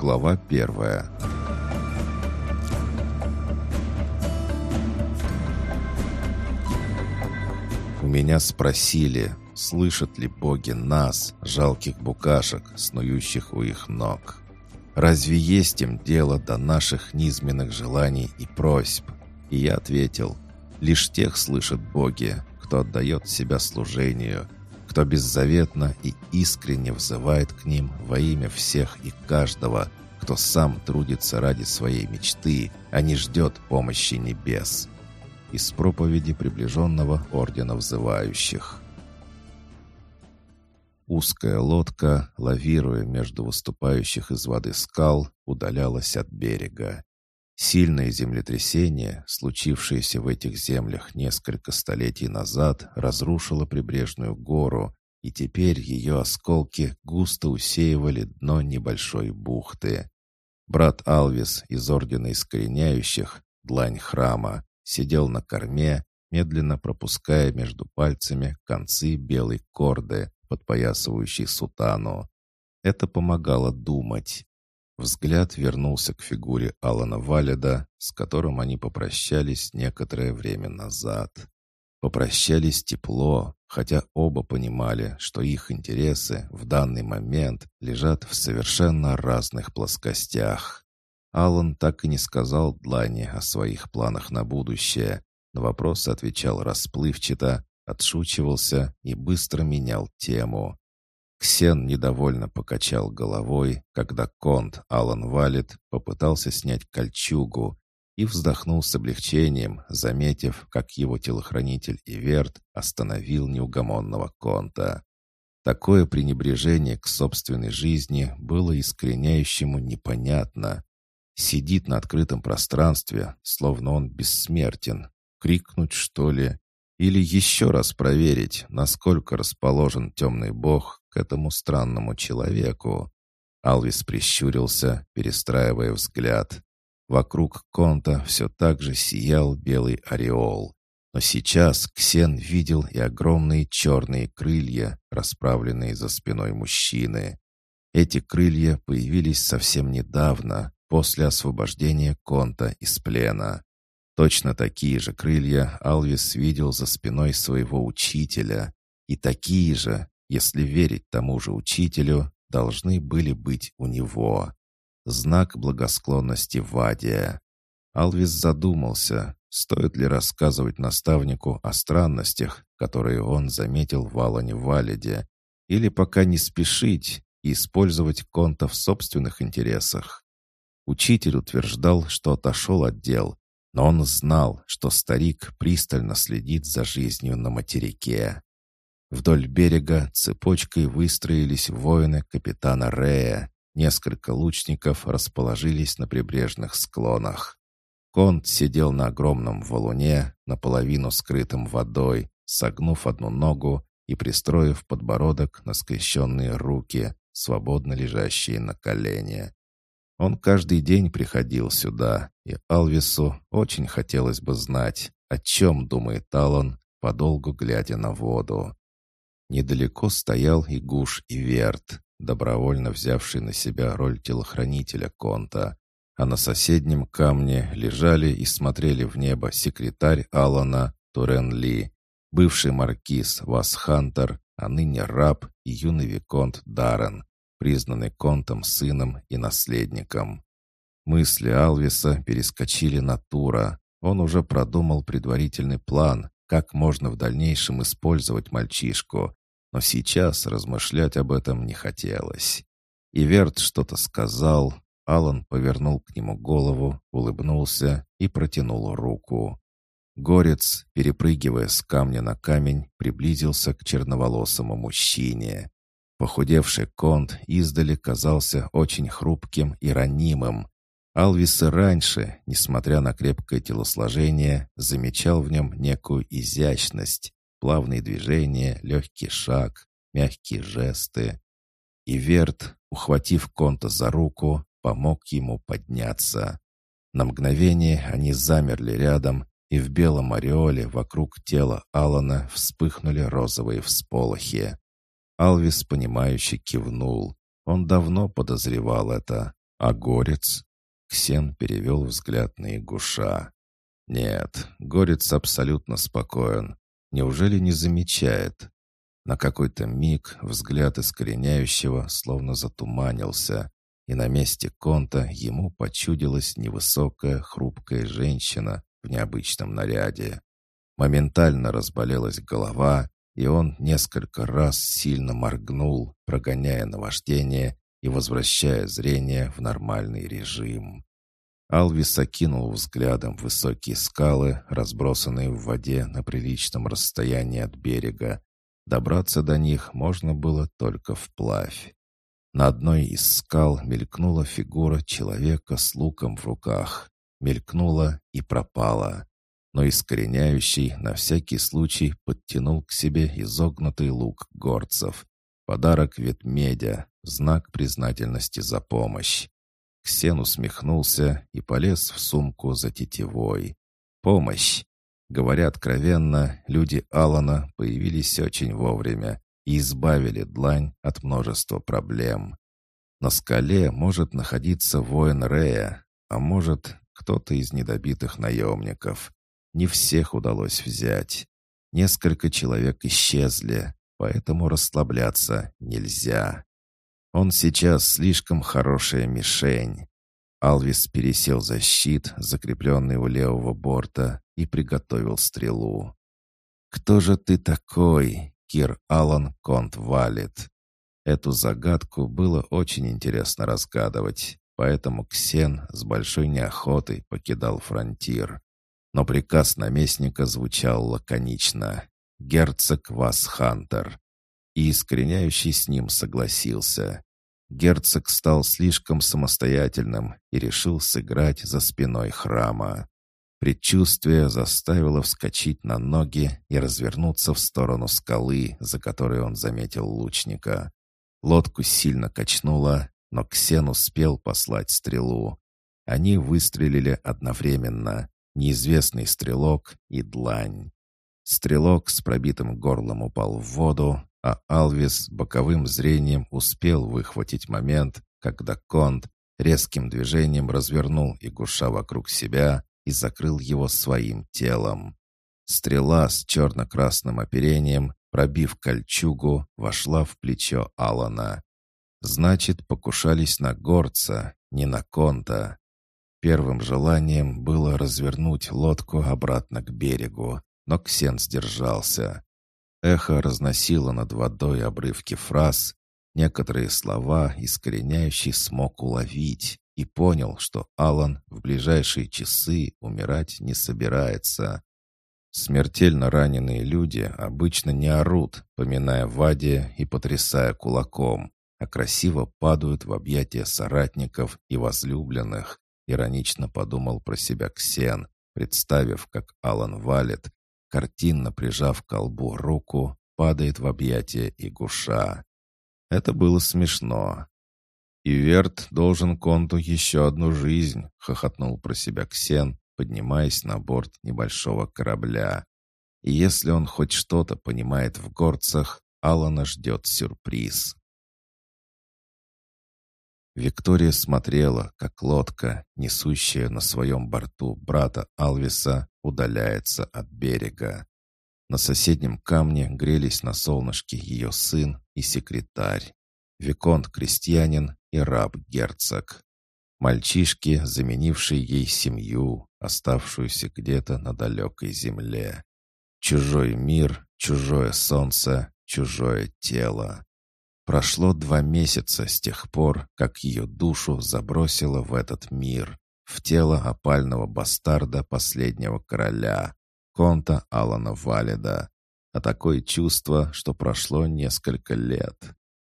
Глава первая. У меня спросили, слышат ли боги нас, жалких букашек, снующих у их ног. Разве есть им дело до наших низменных желаний и просьб? И я ответил, лишь тех слышат боги, кто отдает себя служению, кто беззаветно и искренне взывает к ним во имя всех и каждого, кто сам трудится ради своей мечты, а не ждет помощи небес. Из проповеди приближенного ордена взывающих. Узкая лодка, лавируя между выступающих из воды скал, удалялась от берега. Сильное землетрясение, случившееся в этих землях несколько столетий назад, разрушило прибрежную гору, и теперь ее осколки густо усеивали дно небольшой бухты. Брат Алвис из Ордена Искореняющих, длань храма, сидел на корме, медленно пропуская между пальцами концы белой корды, подпоясывающей сутану. Это помогало думать. Взгляд вернулся к фигуре Алана Валеда, с которым они попрощались некоторое время назад. Попрощались тепло, хотя оба понимали, что их интересы в данный момент лежат в совершенно разных плоскостях. Алан так и не сказал Длане о своих планах на будущее. На вопросы отвечал расплывчато, отшучивался и быстро менял тему. Ксен недовольно покачал головой, когда конт Алан Валет попытался снять кольчугу и вздохнул с облегчением, заметив, как его телохранитель Иверт остановил неугомонного конта. Такое пренебрежение к собственной жизни было искореняющему непонятно. Сидит на открытом пространстве, словно он бессмертен. Крикнуть, что ли? Или еще раз проверить, насколько расположен темный бог к этому странному человеку? Алвис прищурился, перестраивая взгляд. Вокруг конта все так же сиял белый ореол. Но сейчас Ксен видел и огромные черные крылья, расправленные за спиной мужчины. Эти крылья появились совсем недавно, после освобождения конта из плена. Точно такие же крылья Алвис видел за спиной своего учителя, и такие же, если верить тому же учителю, должны были быть у него. Знак благосклонности Вадия. Алвис задумался, стоит ли рассказывать наставнику о странностях, которые он заметил в Алане Валиде, или пока не спешить и использовать Конта в собственных интересах. Учитель утверждал, что отошел от дел, но он знал, что старик пристально следит за жизнью на материке. Вдоль берега цепочкой выстроились воины капитана Рея. Несколько лучников расположились на прибрежных склонах. Конт сидел на огромном валуне, наполовину скрытым водой, согнув одну ногу и пристроив подбородок на скрещенные руки, свободно лежащие на колене. Он каждый день приходил сюда, и Алвису очень хотелось бы знать, о чем думает Талон, подолгу глядя на воду. Недалеко стоял и Гуш и Верт, добровольно взявший на себя роль телохранителя Конта, а на соседнем камне лежали и смотрели в небо секретарь Алана Турен Ли, бывший маркиз Вас Хантер, а ныне раб и юный виконт Даррен, признанный Контом сыном и наследником. Мысли Алвиса перескочили на Тура. Он уже продумал предварительный план, как можно в дальнейшем использовать мальчишку, но сейчас размышлять об этом не хотелось. Иверт что-то сказал, Алан повернул к нему голову, улыбнулся и протянул руку. Горец, перепрыгивая с камня на камень, приблизился к черноволосому мужчине. Похудевший конт издали казался очень хрупким и ранимым. Алвис и раньше, несмотря на крепкое телосложение, замечал в нем некую изящность, плавные движения, легкий шаг, мягкие жесты. И Верт, ухватив конта за руку, помог ему подняться. На мгновение они замерли рядом, и в белом ореоле вокруг тела Алана вспыхнули розовые всполохи. Алвис, понимающе кивнул. Он давно подозревал это. А горец? Ксен перевел взгляд на Игуша. Нет, горец абсолютно спокоен. Неужели не замечает? На какой-то миг взгляд искореняющего словно затуманился, и на месте конта ему почудилась невысокая, хрупкая женщина в необычном наряде. Моментально разболелась голова, и он несколько раз сильно моргнул, прогоняя наваждение и возвращая зрение в нормальный режим. Алвис окинул взглядом высокие скалы, разбросанные в воде на приличном расстоянии от берега. Добраться до них можно было только вплавь. На одной из скал мелькнула фигура человека с луком в руках. Мелькнула и пропала. Но искореняющий на всякий случай подтянул к себе изогнутый лук горцев. Подарок ветмедя, знак признательности за помощь. Ксен усмехнулся и полез в сумку за тетивой. «Помощь!» Говоря откровенно, люди Алана появились очень вовремя и избавили длань от множества проблем. На скале может находиться воин Рея, а может кто-то из недобитых наемников. Не всех удалось взять. Несколько человек исчезли, поэтому расслабляться нельзя. Он сейчас слишком хорошая мишень. Алвис пересел за щит, закрепленный у левого борта, и приготовил стрелу. «Кто же ты такой?» Кир Аллан Конт Валет. Эту загадку было очень интересно разгадывать, поэтому Ксен с большой неохотой покидал фронтир. Но приказ наместника звучал лаконично. «Герцог Вас Хантер». И искореняющий с ним согласился. Герцог стал слишком самостоятельным и решил сыграть за спиной храма. Предчувствие заставило вскочить на ноги и развернуться в сторону скалы, за которой он заметил лучника. Лодку сильно качнуло, но Ксен успел послать стрелу. Они выстрелили одновременно. Неизвестный стрелок и длань. Стрелок с пробитым горлом упал в воду, а Алвис боковым зрением успел выхватить момент, когда Конт резким движением развернул игуша вокруг себя и закрыл его своим телом. Стрела с черно-красным оперением, пробив кольчугу, вошла в плечо Алана. Значит, покушались на горца, не на конта. Первым желанием было развернуть лодку обратно к берегу, но Ксен сдержался. Эхо разносило над водой обрывки фраз, некоторые слова искореняющий смог уловить, и понял, что Алан в ближайшие часы умирать не собирается. Смертельно раненые люди обычно не орут, поминая Ваде и потрясая кулаком, а красиво падают в объятия соратников и возлюбленных, иронично подумал про себя Ксен, представив, как Алан валит, картинно прижав к колбу руку, падает в объятия Игуша. Это было смешно, «И Верт должен Конту еще одну жизнь», — хохотнул про себя Ксен, поднимаясь на борт небольшого корабля. И если он хоть что-то понимает в горцах, Алана ждет сюрприз. Виктория смотрела, как лодка, несущая на своем борту брата Алвиса, удаляется от берега. На соседнем камне грелись на солнышке ее сын и секретарь. Виконт-крестьянин и раб-герцог. Мальчишки, заменившие ей семью, оставшуюся где-то на далекой земле. Чужой мир, чужое солнце, чужое тело. Прошло два месяца с тех пор, как ее душу забросило в этот мир, в тело опального бастарда последнего короля, конта Алана Валида. А такое чувство, что прошло несколько лет.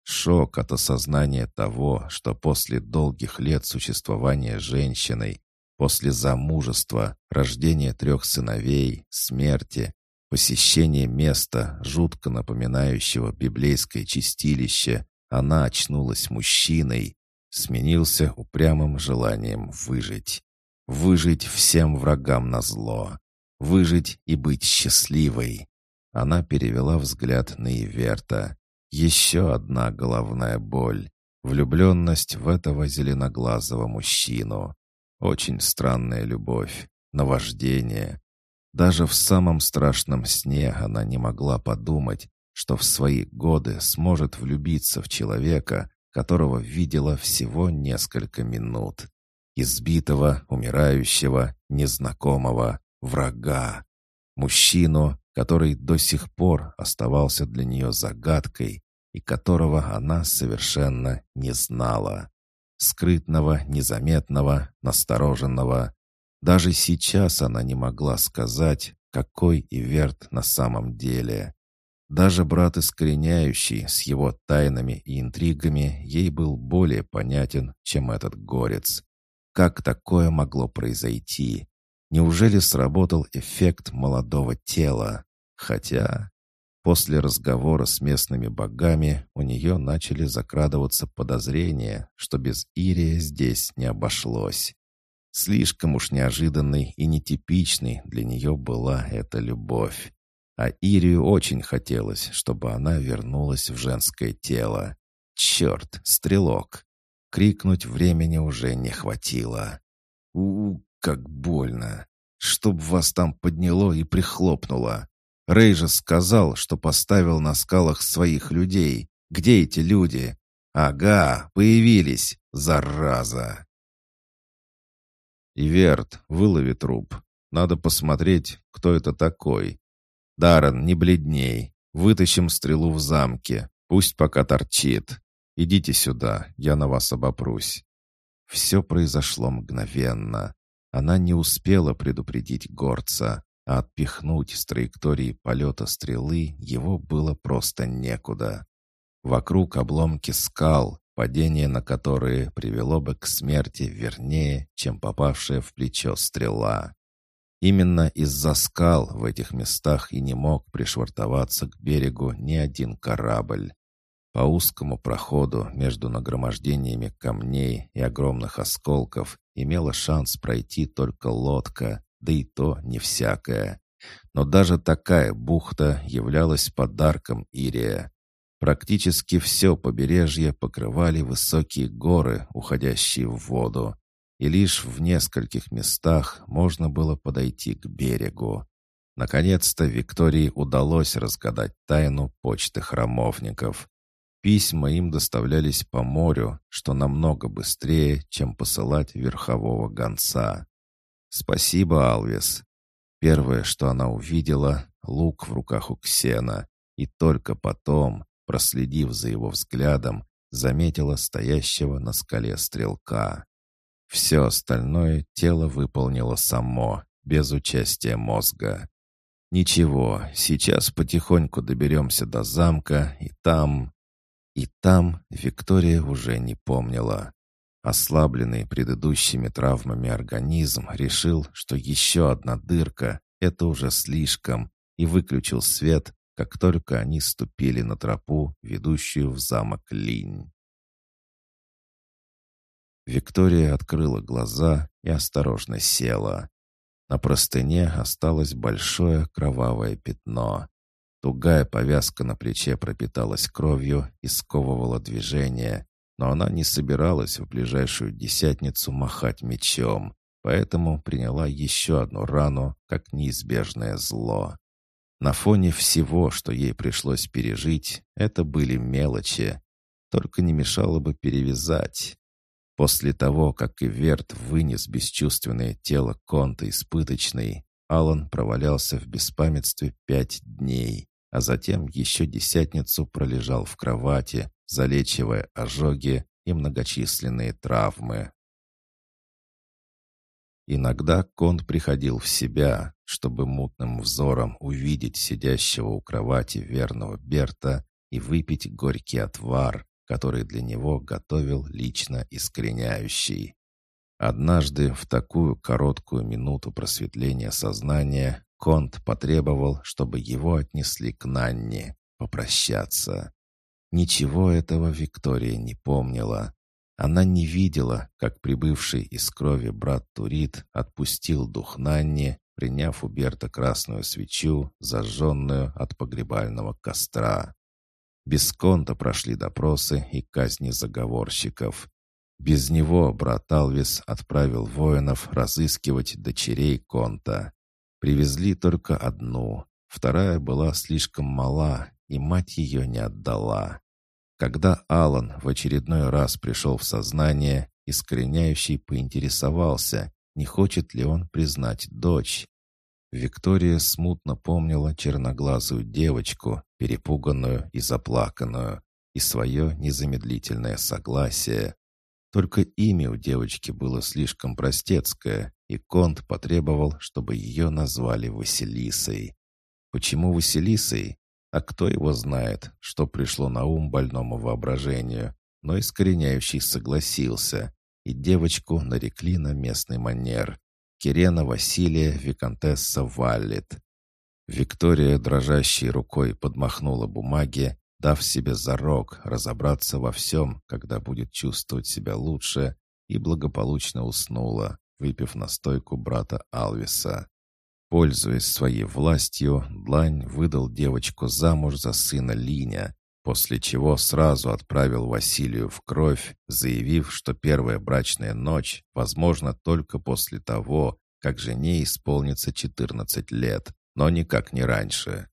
Шок от осознания того, что после долгих лет существования женщиной, после замужества, рождения трех сыновей, смерти, посещения места, жутко напоминающего библейское чистилище, она очнулась мужчиной, сменился упрямым желанием выжить. Выжить всем врагам на зло. Выжить и быть счастливой. Она перевела взгляд на Иверта. Еще одна головная боль. Влюбленность в этого зеленоглазого мужчину. Очень странная любовь, наваждение. Даже в самом страшном сне она не могла подумать, что в свои годы сможет влюбиться в человека, которого видела всего несколько минут. Избитого, умирающего, незнакомого, врага. Мужчину, который до сих пор оставался для нее загадкой и которого она совершенно не знала. Скрытного, незаметного, настороженного. Даже сейчас она не могла сказать, какой Иверт на самом деле. Даже брат Искореняющий с его тайнами и интригами ей был более понятен, чем этот горец. Как такое могло произойти? Неужели сработал эффект молодого тела? Хотя после разговора с местными богами у нее начали закрадываться подозрения, что без Ирия здесь не обошлось. Слишком уж неожиданной и нетипичной для нее была эта любовь. А Ирию очень хотелось, чтобы она вернулась в женское тело. Черт, стрелок! Крикнуть времени уже не хватило. у, -у как больно! Чтоб вас там подняло и прихлопнуло! Же сказал, что поставил на скалах своих людей. Где эти люди? Ага, появились, зараза! «Иверт, вылови труп. Надо посмотреть, кто это такой. Даррен, не бледней. Вытащим стрелу в замке. Пусть пока торчит. Идите сюда, я на вас обопрусь». Все произошло мгновенно. Она не успела предупредить горца, а отпихнуть с траектории полета стрелы его было просто некуда. Вокруг обломки скал, падение на которые привело бы к смерти вернее, чем попавшая в плечо стрела. Именно из-за скал в этих местах и не мог пришвартоваться к берегу ни один корабль. По узкому проходу между нагромождениями камней и огромных осколков имела шанс пройти только лодка, да и то не всякая. Но даже такая бухта являлась подарком Ирия. Практически все побережье покрывали высокие горы, уходящие в воду, и лишь в нескольких местах можно было подойти к берегу. Наконец-то Виктории удалось разгадать тайну почты храмовников. Письма им доставлялись по морю, что намного быстрее, чем посылать верхового гонца. «Спасибо, Алвис». Первое, что она увидела — лук в руках у Ксена, и только потом, проследив за его взглядом, заметила стоящего на скале стрелка. Все остальное тело выполнило само, без участия мозга. Ничего, сейчас потихоньку доберемся до замка, и там... И там Виктория уже не помнила. Ослабленный предыдущими травмами организм решил, что еще одна дырка — это уже слишком, и выключил свет, как только они ступили на тропу, ведущую в замок Линь. Виктория открыла глаза и осторожно села. На простыне осталось большое кровавое пятно. Тугая повязка на плече пропиталась кровью и сковывала движение, но она не собиралась в ближайшую десятницу махать мечом, поэтому приняла еще одну рану, как неизбежное зло. На фоне всего, что ей пришлось пережить, это были мелочи. Только не мешало бы перевязать. После того, как Иверт вынес бесчувственное тело Конта испыточной, Алан провалялся в беспамятстве пять дней, а затем еще десятницу пролежал в кровати, залечивая ожоги и многочисленные травмы. Иногда Конт приходил в себя, чтобы мутным взором увидеть сидящего у кровати верного Берта и выпить горький отвар, который для него готовил лично искореняющий. Однажды в такую короткую минуту просветления сознания Конт потребовал, чтобы его отнесли к Нанне, попрощаться. Ничего этого Виктория не помнила, она не видела, как прибывший из крови брат Турит отпустил дух Нанни, приняв у Берта красную свечу, зажженную от погребального костра. Без конта прошли допросы и казни заговорщиков. Без него брат Алвис отправил воинов разыскивать дочерей конта. Привезли только одну, вторая была слишком мала, и мать ее не отдала. Когда Алан в очередной раз пришел в сознание, искореняющий поинтересовался, не хочет ли он признать дочь. Виктория смутно помнила черноглазую девочку, перепуганную и заплаканную, и свое незамедлительное согласие. Только имя у девочки было слишком простецкое, и Конт потребовал, чтобы ее назвали Василисой. Почему Василисой? А кто его знает, что пришло на ум больному воображению, но искореняющий согласился, и девочку нарекли на местный манер. Кирена Василия Викантесса Валлет. Виктория дрожащей рукой подмахнула бумаги, дав себе зарок разобраться во всем, когда будет чувствовать себя лучше, и благополучно уснула, выпив настойку брата Алвиса. Пользуясь своей властью, Длань выдал девочку замуж за сына Линя, после чего сразу отправил Василию в кровь, заявив, что первая брачная ночь возможна только после того, как жене исполнится 14 лет, но никак не раньше.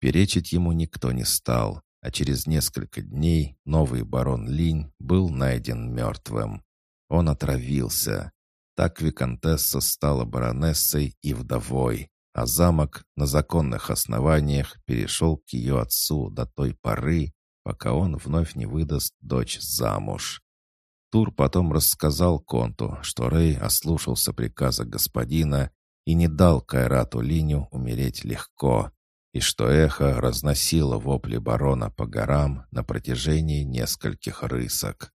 Перечить ему никто не стал, а через несколько дней новый барон Линь был найден мертвым. Он отравился. Так Викантесса стала баронессой и вдовой, а замок на законных основаниях перешел к ее отцу до той поры, пока он вновь не выдаст дочь замуж. Тур потом рассказал Конту, что Рэй ослушался приказа господина и не дал Кайрату Линю умереть легко, и что эхо разносило вопли барона по горам на протяжении нескольких рысок.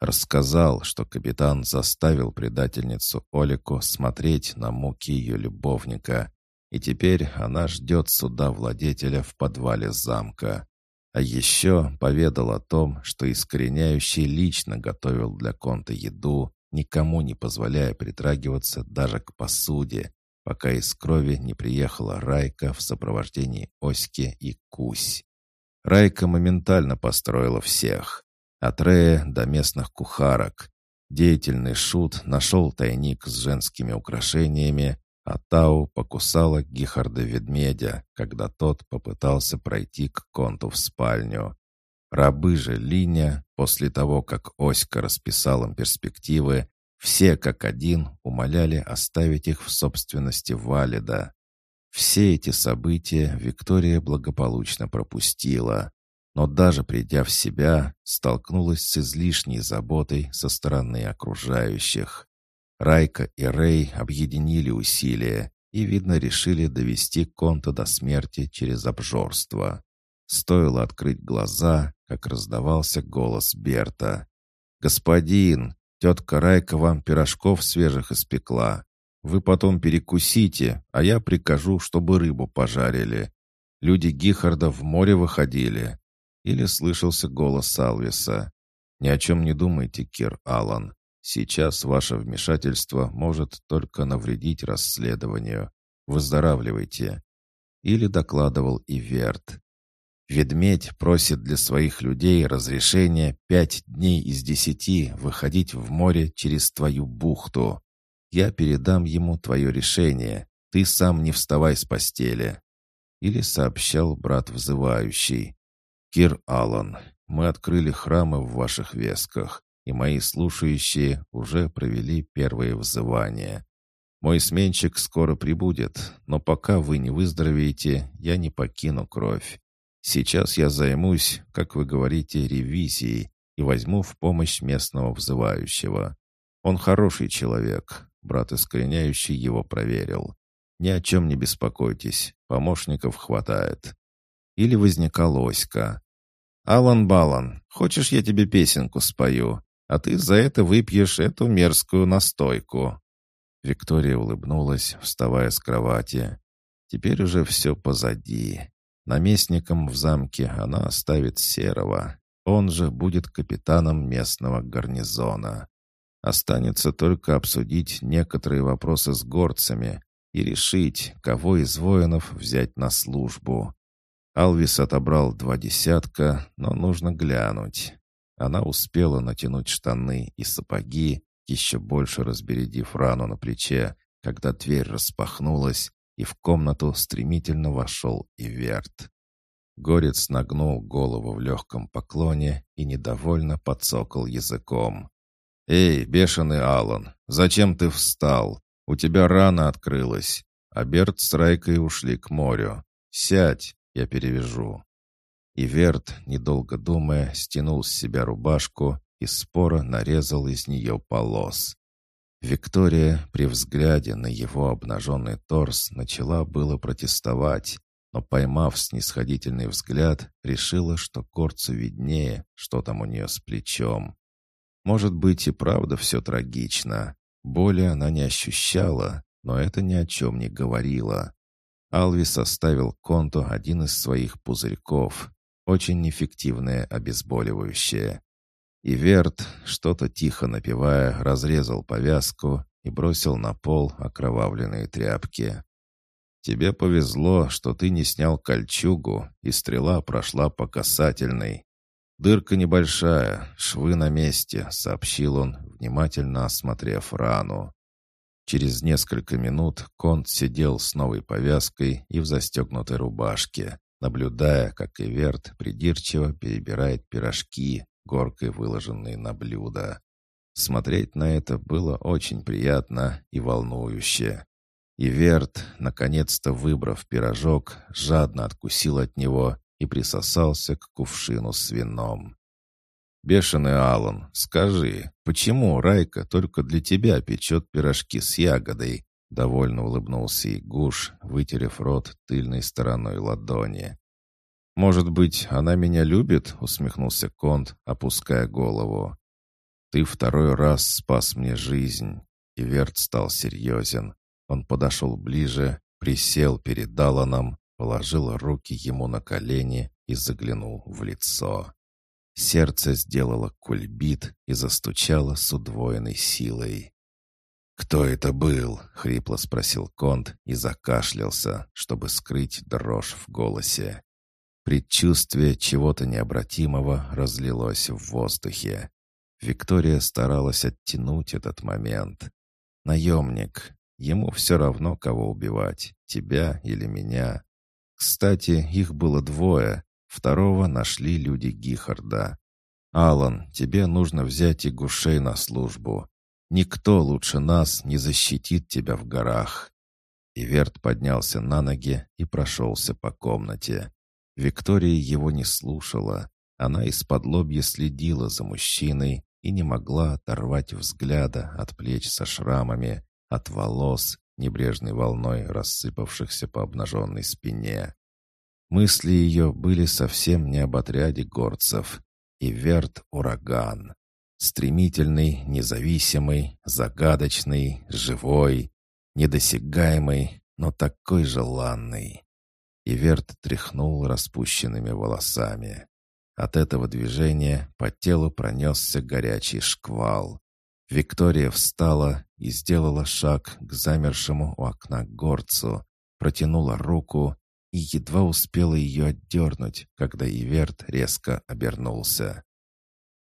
Рассказал, что капитан заставил предательницу Олику смотреть на муки ее любовника, и теперь она ждет суда владетеля в подвале замка. А еще поведал о том, что искореняющий лично готовил для Конта еду, никому не позволяя притрагиваться даже к посуде, пока из крови не приехала Райка в сопровождении Оськи и Кусь. Райка моментально построила всех. От Рея до местных кухарок. Деятельный шут нашел тайник с женскими украшениями, а Тау покусала Гихарда-ведмедя, когда тот попытался пройти к Конту в спальню. Рабы же Линя, после того, как Оська расписал им перспективы, все как один умоляли оставить их в собственности Валида. Все эти события Виктория благополучно пропустила, но даже придя в себя, столкнулась с излишней заботой со стороны окружающих. Райка и Рэй объединили усилия и, видно, решили довести Конта до смерти через обжорство. Стоило открыть глаза, как раздавался голос Берта. «Господин, тетка Райка вам пирожков свежих испекла. Вы потом перекусите, а я прикажу, чтобы рыбу пожарили. Люди Гихарда в море выходили». Или слышался голос Алвиса. «Ни о чем не думайте, Кир Аллан. Сейчас ваше вмешательство может только навредить расследованию. Выздоравливайте. Или докладывал и Верт. Ведмедь просит для своих людей разрешения пять дней из десяти выходить в море через твою бухту. Я передам ему твое решение. Ты сам не вставай с постели. Или сообщал брат взывающий. Кир Аллан, мы открыли храмы в ваших весках и мои слушающие уже провели первые взывания. Мой сменщик скоро прибудет, но пока вы не выздоровеете, я не покину кровь. Сейчас я займусь, как вы говорите, ревизией и возьму в помощь местного взывающего. Он хороший человек, брат искореняющий его проверил. Ни о чем не беспокойтесь, помощников хватает. Или возникал Оська. «Алан Балан, хочешь, я тебе песенку спою? А ты за это выпьешь эту мерзкую настойку». Виктория улыбнулась, вставая с кровати. Теперь уже все позади. Наместником в замке она оставит Серого. Он же будет капитаном местного гарнизона. Останется только обсудить некоторые вопросы с горцами и решить, кого из воинов взять на службу. Алвис отобрал два десятка, но нужно глянуть. Она успела натянуть штаны и сапоги, еще больше разбередив рану на плече, когда дверь распахнулась, и в комнату стремительно вошел Иверт. Горец нагнул голову в легком поклоне и недовольно подсокал языком. «Эй, бешеный Алан, зачем ты встал? У тебя рана открылась, а Берт с Райкой ушли к морю. Сядь, я перевяжу». И Верт, недолго думая, стянул с себя рубашку и споро нарезал из нее полос. Виктория при взгляде на его обнаженный торс начала было протестовать, но, поймав снисходительный взгляд, решила, что Корцу виднее, что там у нее с плечом. Может быть и правда все трагично. Боли она не ощущала, но это ни о чем не говорило. Алви составил Конту один из своих пузырьков, очень эффективное обезболивающее. И Верт, что-то тихо напевая, разрезал повязку и бросил на пол окровавленные тряпки. «Тебе повезло, что ты не снял кольчугу, и стрела прошла по касательной. Дырка небольшая, швы на месте», — сообщил он, внимательно осмотрев рану. Через несколько минут Конт сидел с новой повязкой и в застегнутой рубашке, наблюдая, как Иверт придирчиво перебирает пирожки, горкой выложенные на блюдо. Смотреть на это было очень приятно и волнующе. И Верт, наконец-то выбрав пирожок, жадно откусил от него и присосался к кувшину с вином. «Бешеный Алан, скажи, почему Райка только для тебя печет пирожки с ягодой?» Довольно улыбнулся Игуш, вытерев рот тыльной стороной ладони. «Может быть, она меня любит?» — усмехнулся Конт, опуская голову. «Ты второй раз спас мне жизнь». И Верт стал серьезен. Он подошел ближе, присел перед Даланом, положил руки ему на колени и заглянул в лицо. Сердце сделало кульбит и застучало с удвоенной силой. «Кто это был?» — хрипло спросил Конт и закашлялся, чтобы скрыть дрожь в голосе. Предчувствие чего-то необратимого разлилось в воздухе. Виктория старалась оттянуть этот момент. Наемник. Ему все равно, кого убивать, тебя или меня. Кстати, их было двое. Второго нашли люди Гихарда. «Алан, тебе нужно взять Игушей на службу. Никто лучше нас не защитит тебя в горах». Иверт поднялся на ноги и прошелся по комнате. Виктория его не слушала. Она из-под лобья следила за мужчиной и не могла оторвать взгляда от плеч со шрамами, от волос, небрежной волной рассыпавшихся по обнаженной спине. Мысли ее были совсем не об отряде горцев. И верт ураган. Стремительный, независимый, загадочный, живой, недосягаемый, но такой желанный. И Верт тряхнул распущенными волосами. От этого движения по телу пронесся горячий шквал. Виктория встала и сделала шаг к замершему у окна горцу, протянула руку и едва успела ее отдернуть, когда Иверт резко обернулся.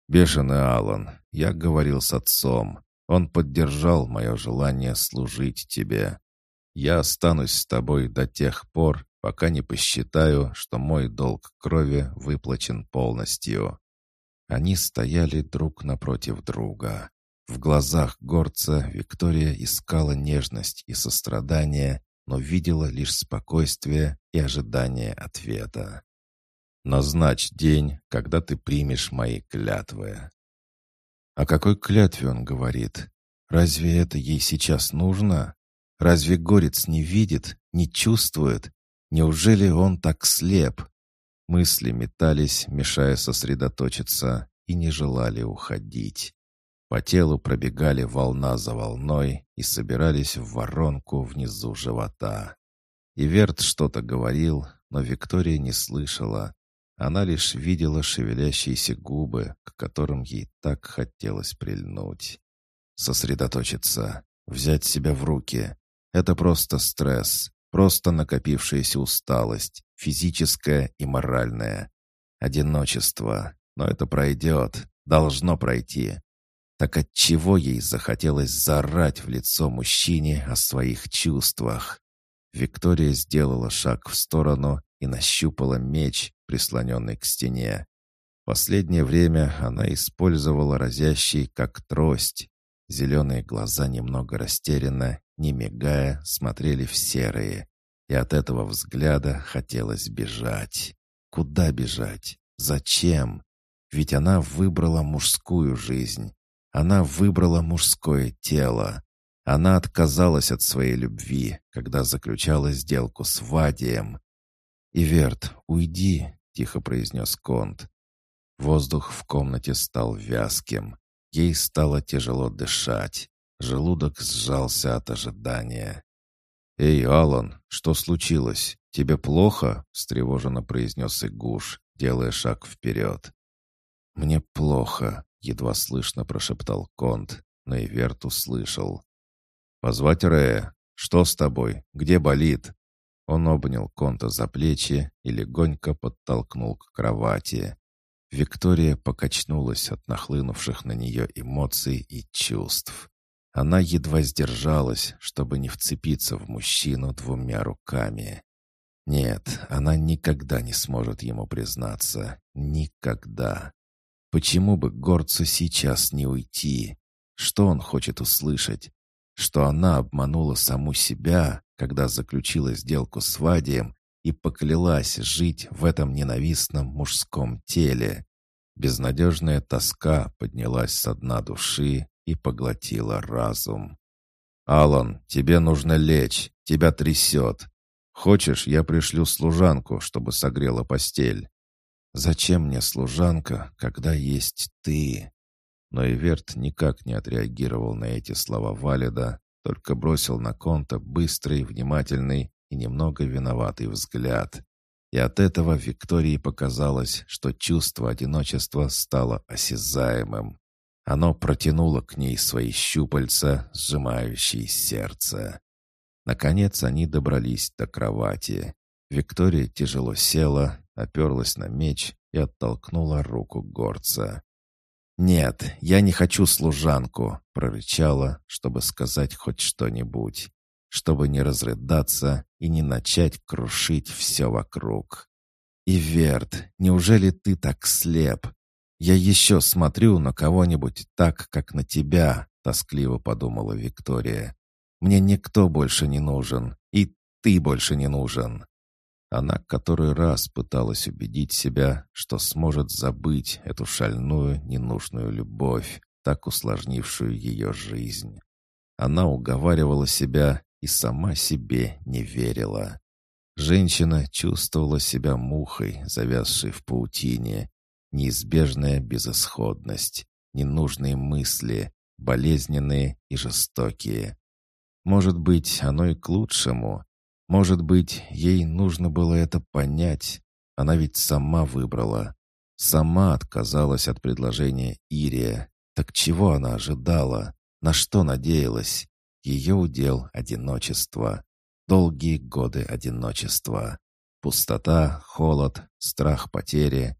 «Бешеный Алан, я говорил с отцом. Он поддержал мое желание служить тебе. Я останусь с тобой до тех пор, пока не посчитаю, что мой долг крови выплачен полностью». Они стояли друг напротив друга. В глазах горца Виктория искала нежность и сострадание, но видела лишь спокойствие и ожидание ответа. «Назначь день, когда ты примешь мои клятвы». О какой клятве он говорит? Разве это ей сейчас нужно? Разве горец не видит, не чувствует, Неужели он так слеп? Мысли метались, мешая сосредоточиться, и не желали уходить. По телу пробегали волна за волной и собирались в воронку внизу живота. Иверт что-то говорил, но Виктория не слышала. Она лишь видела шевелящиеся губы, к которым ей так хотелось прильнуть. Сосредоточиться, взять себя в руки. Это просто стресс. Просто накопившаяся усталость, физическая и моральная. Одиночество. Но это пройдет. Должно пройти. Так от чего ей захотелось зарать в лицо мужчине о своих чувствах? Виктория сделала шаг в сторону и нащупала меч, прислоненный к стене. Последнее время она использовала разящий как трость. Зеленые глаза немного растерянно, не мигая, смотрели в серые. И от этого взгляда хотелось бежать. Куда бежать? Зачем? Ведь она выбрала мужскую жизнь. Она выбрала мужское тело. Она отказалась от своей любви, когда заключала сделку с Вадием. «Иверт, уйди», — тихо произнес Конт. Воздух в комнате стал вязким. Ей стало тяжело дышать. Желудок сжался от ожидания. «Эй, Алан, что случилось? Тебе плохо?» — встревоженно произнес Игуш, делая шаг вперед. «Мне плохо», — едва слышно прошептал Конт, но Иверт услышал. «Позвать Рея? Что с тобой? Где болит?» Он обнял Конта за плечи и легонько подтолкнул к кровати. Виктория покачнулась от нахлынувших на нее эмоций и чувств. Она едва сдержалась, чтобы не вцепиться в мужчину двумя руками. Нет, она никогда не сможет ему признаться. Никогда. Почему бы горцу сейчас не уйти? Что он хочет услышать? Что она обманула саму себя, когда заключила сделку с Вадием и поклялась жить в этом ненавистном мужском теле. Безнадежная тоска поднялась со дна души и поглотила разум. «Алан, тебе нужно лечь, тебя трясет. Хочешь, я пришлю служанку, чтобы согрела постель?» «Зачем мне служанка, когда есть ты?» Но Иверт никак не отреагировал на эти слова Валида, только бросил на Конта быстрый, внимательный и немного виноватый взгляд. И от этого Виктории показалось, что чувство одиночества стало осязаемым. Оно протянуло к ней свои щупальца, сжимающие сердце. Наконец они добрались до кровати. Виктория тяжело села, оперлась на меч и оттолкнула руку горца. «Нет, я не хочу служанку», — прорычала, чтобы сказать хоть что-нибудь, чтобы не разрыдаться и не начать крушить все вокруг. «Иверт, неужели ты так слеп? Я еще смотрю на кого-нибудь так, как на тебя», — тоскливо подумала Виктория. «Мне никто больше не нужен, и ты больше не нужен». Она который раз пыталась убедить себя, что сможет забыть эту шальную, ненужную любовь, так усложнившую ее жизнь. Она уговаривала себя и сама себе не верила. Женщина чувствовала себя мухой, завязшей в паутине. Неизбежная безысходность, ненужные мысли, болезненные и жестокие. Может быть, оно и к лучшему. Может быть, ей нужно было это понять. Она ведь сама выбрала. Сама отказалась от предложения Ирия. Так чего она ожидала? На что надеялась? Ее удел — одиночество. Долгие годы одиночества. Пустота, холод, страх потери.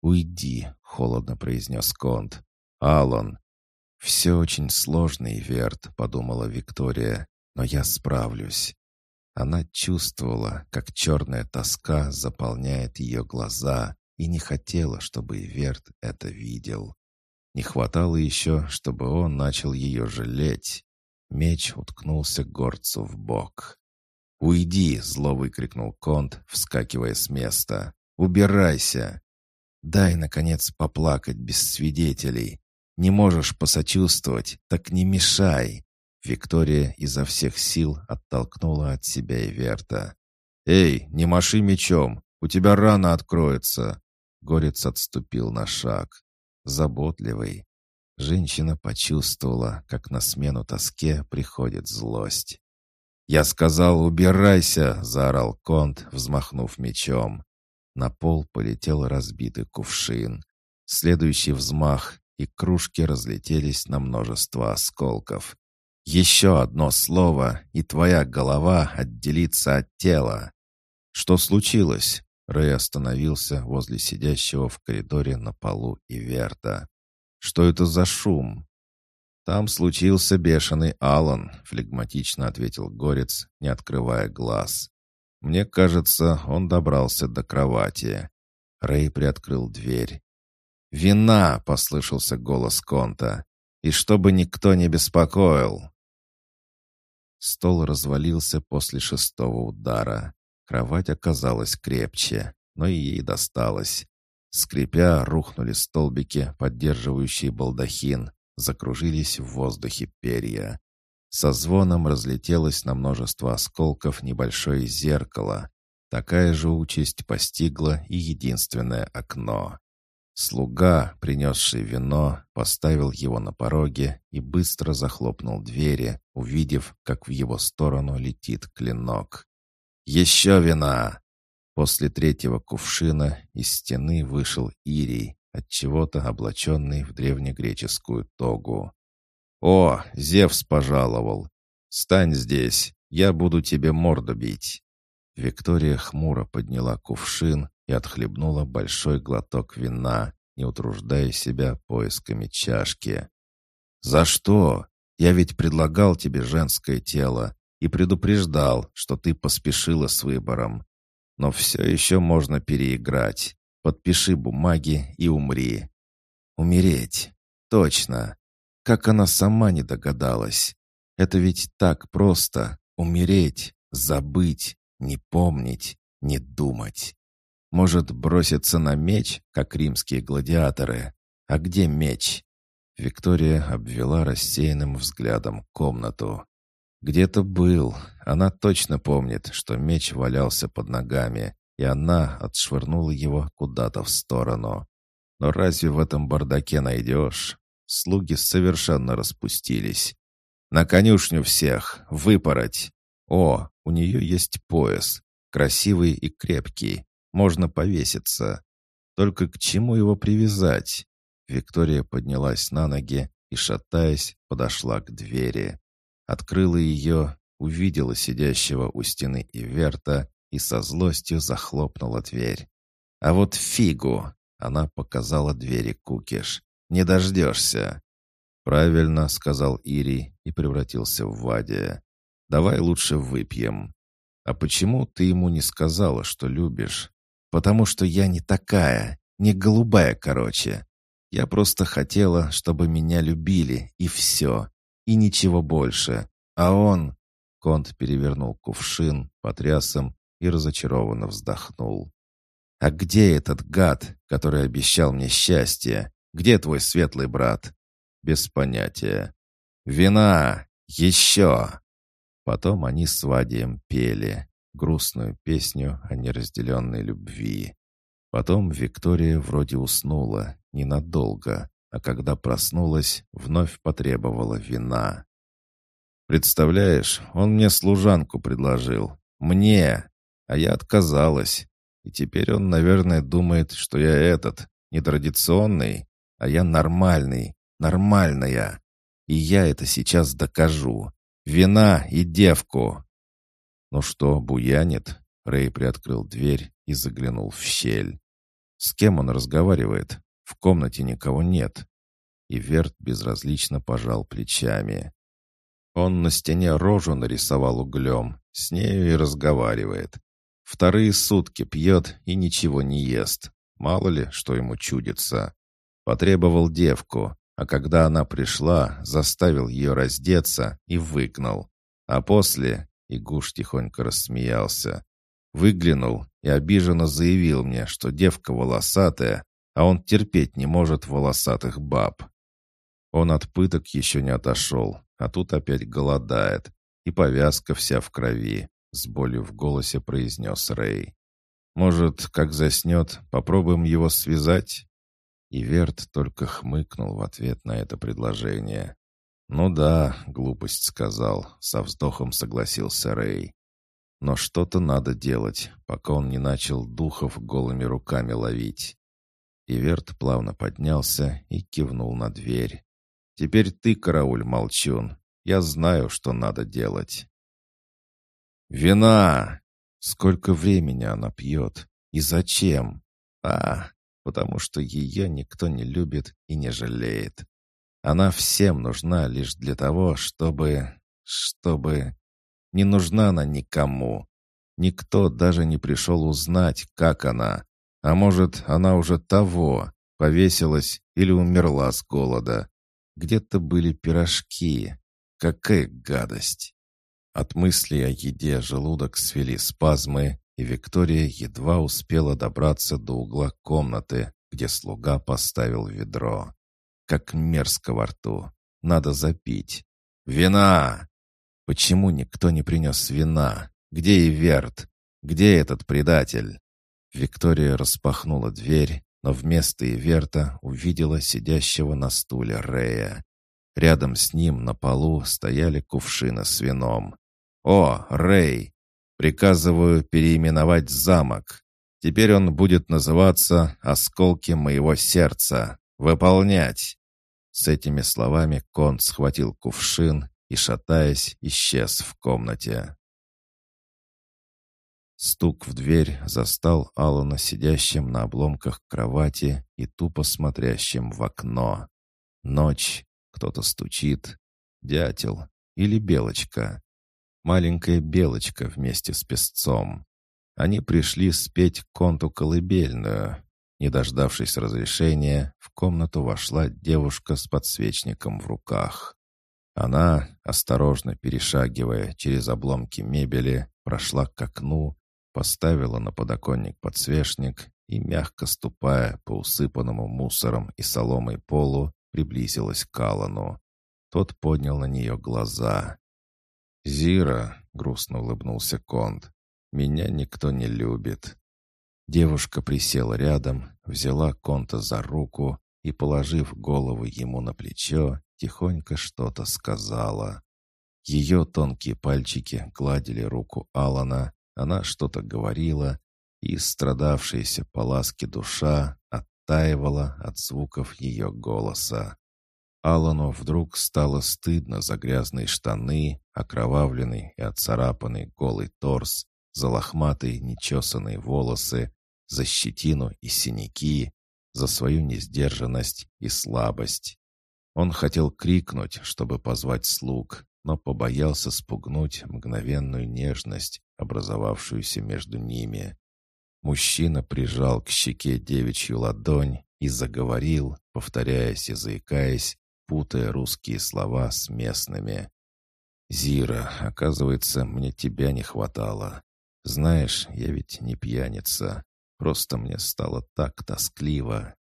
«Уйди», — холодно произнес Конт. «Аллан». «Все очень сложно, Иверт», — подумала Виктория, — «но я справлюсь». Она чувствовала, как черная тоска заполняет ее глаза, и не хотела, чтобы Иверт это видел. Не хватало еще, чтобы он начал ее жалеть. Меч уткнулся горцу в бок. «Уйди!» — зло выкрикнул Конт, вскакивая с места. «Убирайся! Дай, наконец, поплакать без свидетелей. Не можешь посочувствовать, так не мешай!» Виктория изо всех сил оттолкнула от себя Иверта. «Эй, не маши мечом! У тебя рана откроется!» Горец отступил на шаг. Заботливый. Женщина почувствовала, как на смену тоске приходит злость. «Я сказал, убирайся!» — заорал Конт, взмахнув мечом. На пол полетел разбитый кувшин. Следующий взмах, и кружки разлетелись на множество осколков. Еще одно слово, и твоя голова отделится от тела. Что случилось? Рэй остановился возле сидящего в коридоре на полу Иверта. «Что это за шум?» «Там случился бешеный Алан», — флегматично ответил Горец, не открывая глаз. «Мне кажется, он добрался до кровати». Рэй приоткрыл дверь. «Вина!» — послышался голос Конта. «И чтобы никто не беспокоил!» Стол развалился после шестого удара. Кровать оказалась крепче, но и ей досталось. Скрипя, рухнули столбики, поддерживающие балдахин, закружились в воздухе перья. Со звоном разлетелось на множество осколков небольшое зеркало. Такая же участь постигла и единственное окно. Слуга, принесший вино, поставил его на пороге и быстро захлопнул двери, увидев, как в его сторону летит клинок. «Еще вина!» После третьего кувшина из стены вышел Ирий, от чего-то облаченный в древнегреческую тогу. «О, Зевс пожаловал! Стань здесь, я буду тебе морду бить!» Виктория хмуро подняла кувшин и отхлебнула большой глоток вина, не утруждая себя поисками чашки. «За что? Я ведь предлагал тебе женское тело и предупреждал, что ты поспешила с выбором. Но все еще можно переиграть. Подпиши бумаги и умри». «Умереть. Точно. Как она сама не догадалась. Это ведь так просто. Умереть, забыть, не помнить, не думать. Может, броситься на меч, как римские гладиаторы? А где меч? Виктория обвела рассеянным взглядом комнату. Где-то был. Она точно помнит, что меч валялся под ногами, и она отшвырнула его куда-то в сторону. Но разве в этом бардаке найдешь? Слуги совершенно распустились. «На конюшню всех! Выпороть!» «О, у нее есть пояс. Красивый и крепкий. Можно повеситься. Только к чему его привязать?» Виктория поднялась на ноги и, шатаясь, подошла к двери открыла ее, увидела сидящего у стены Иверта и со злостью захлопнула дверь. «А вот фигу!» — она показала двери Кукиш. «Не дождешься!» «Правильно», — сказал Ири и превратился в Вадия. «Давай лучше выпьем». «А почему ты ему не сказала, что любишь?» «Потому что я не такая, не голубая, короче. Я просто хотела, чтобы меня любили, и все и ничего больше. А он...» Конт перевернул кувшин, потряс им и разочарованно вздохнул. «А где этот гад, который обещал мне счастье? Где твой светлый брат?» «Без понятия». «Вина! Еще!» Потом они с Вадием пели грустную песню о неразделенной любви. Потом Виктория вроде уснула, ненадолго, а когда проснулась, вновь потребовала вина. «Представляешь, он мне служанку предложил. Мне! А я отказалась. И теперь он, наверное, думает, что я этот, нетрадиционный, а я нормальный, нормальная. И я это сейчас докажу. Вина и девку!» «Ну что, буянит?» Рэй приоткрыл дверь и заглянул в щель. «С кем он разговаривает?» В комнате никого нет. И Верт безразлично пожал плечами. Он на стене рожу нарисовал углем, с нею и разговаривает. Вторые сутки пьет и ничего не ест. Мало ли, что ему чудится. Потребовал девку, а когда она пришла, заставил ее раздеться и выгнал. А после, и Гуш тихонько рассмеялся, выглянул и обиженно заявил мне, что девка волосатая, а он терпеть не может волосатых баб. Он от пыток еще не отошел, а тут опять голодает, и повязка вся в крови, с болью в голосе произнес Рэй. «Может, как заснет, попробуем его связать?» И Верт только хмыкнул в ответ на это предложение. «Ну да, глупость сказал», — со вздохом согласился Рэй. «Но что-то надо делать, пока он не начал духов голыми руками ловить. Иверт плавно поднялся и кивнул на дверь. «Теперь ты, карауль, молчун. Я знаю, что надо делать. «Вина!» Сколько времени она пьет? И зачем? А, потому что ее никто не любит и не жалеет. Она всем нужна лишь для того, чтобы... чтобы... Не нужна она никому. Никто даже не пришел узнать, как она. А может, она уже того, повесилась или умерла с голода. Где-то были пирожки. Какая гадость! От мыслей о еде желудок свели спазмы, и Виктория едва успела добраться до угла комнаты, где слуга поставил ведро. Как мерзко во рту. Надо запить. «Вина!» «Почему никто не принес вина? Где Иверт? Где этот предатель?» Виктория распахнула дверь, но вместо Иверта увидела сидящего на стуле Рея. Рядом с ним на полу стояли кувшины с вином. «О, Рэй! Приказываю переименовать замок. Теперь он будет называться «Осколки моего сердца». Выполнять!» С этими словами Конт схватил кувшин и, шатаясь, исчез в комнате. Стук в дверь застал Алана сидящим на обломках кровати и тупо смотрящим в окно. Ночь, кто-то стучит. Дятел или белочка маленькая белочка вместе с песцом. Они пришли спеть конту колыбельную. Не дождавшись разрешения, в комнату вошла девушка с подсвечником в руках. Она, осторожно перешагивая через обломки мебели, прошла к окну, поставила на подоконник подсвечник и, мягко ступая по усыпанному мусором и соломой полу, приблизилась к Аллану. Тот поднял на нее глаза. «Зира», — грустно улыбнулся Конт, — «меня никто не любит». Девушка присела рядом, взяла Конта за руку и, положив голову ему на плечо, тихонько что-то сказала. Ее тонкие пальчики гладили руку Алана, она что-то говорила, и страдавшаяся по ласке душа оттаивала от звуков ее голоса. Алану вдруг стало стыдно за грязные штаны, окровавленный и отцарапанный голый торс, за лохматые нечесанные волосы, за щетину и синяки, за свою несдержанность и слабость. Он хотел крикнуть, чтобы позвать слуг, но побоялся спугнуть мгновенную нежность, образовавшуюся между ними. Мужчина прижал к щеке девичью ладонь и заговорил, повторяясь и заикаясь, путая русские слова с местными. «Зира, оказывается, мне тебя не хватало. Знаешь, я ведь не пьяница. Просто мне стало так тоскливо.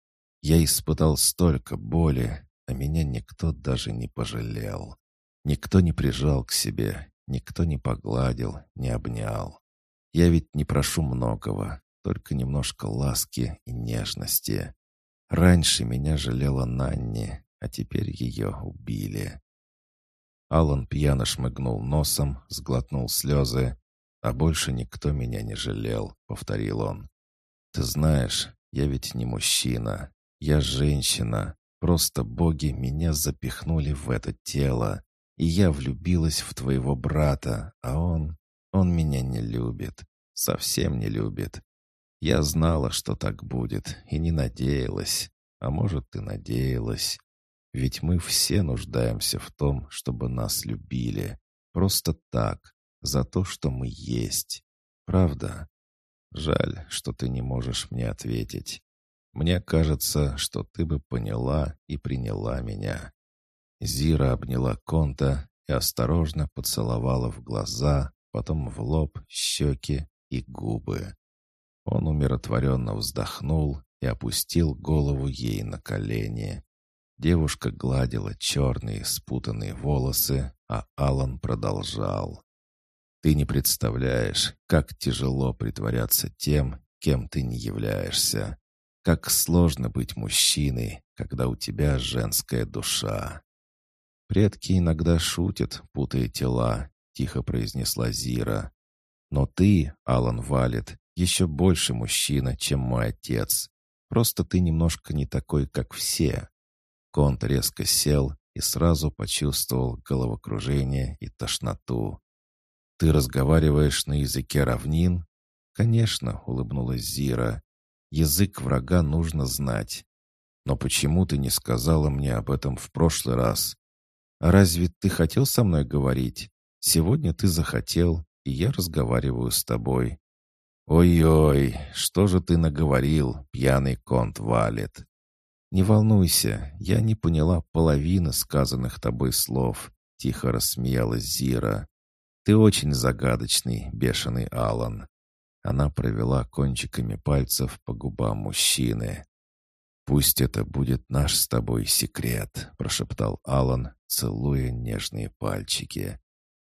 Я испытал столько боли, а меня никто даже не пожалел. Никто не прижал к себе, никто не погладил, не обнял. Я ведь не прошу многого, только немножко ласки и нежности. Раньше меня жалела Нанни, а теперь ее убили. Алан пьяно шмыгнул носом, сглотнул слезы. «А больше никто меня не жалел», — повторил он. «Ты знаешь, я ведь не мужчина. Я женщина. Просто боги меня запихнули в это тело. И я влюбилась в твоего брата, а он... Он меня не любит. Совсем не любит. Я знала, что так будет, и не надеялась. А может, ты надеялась. Ведь мы все нуждаемся в том, чтобы нас любили. Просто так, за то, что мы есть. Правда? Жаль, что ты не можешь мне ответить. Мне кажется, что ты бы поняла и приняла меня». Зира обняла Конта и осторожно поцеловала в глаза, потом в лоб, щеки и губы. Он умиротворенно вздохнул и опустил голову ей на колени. Девушка гладила черные спутанные волосы, а Алан продолжал. «Ты не представляешь, как тяжело притворяться тем, кем ты не являешься. Как сложно быть мужчиной, когда у тебя женская душа». «Предки иногда шутят, путая тела», — тихо произнесла Зира. «Но ты, Алан Валет, еще больше мужчина, чем мой отец. Просто ты немножко не такой, как все. Конт резко сел и сразу почувствовал головокружение и тошноту. «Ты разговариваешь на языке равнин?» «Конечно», — улыбнулась Зира. «Язык врага нужно знать. Но почему ты не сказала мне об этом в прошлый раз? А разве ты хотел со мной говорить? Сегодня ты захотел, и я разговариваю с тобой. Ой-ой, что же ты наговорил, пьяный конт валет? Не волнуйся, я не поняла половины сказанных тобой слов, тихо рассмеялась Зира. Ты очень загадочный, бешеный Алан. Она провела кончиками пальцев по губам мужчины. «Пусть это будет наш с тобой секрет», — прошептал Алан, целуя нежные пальчики.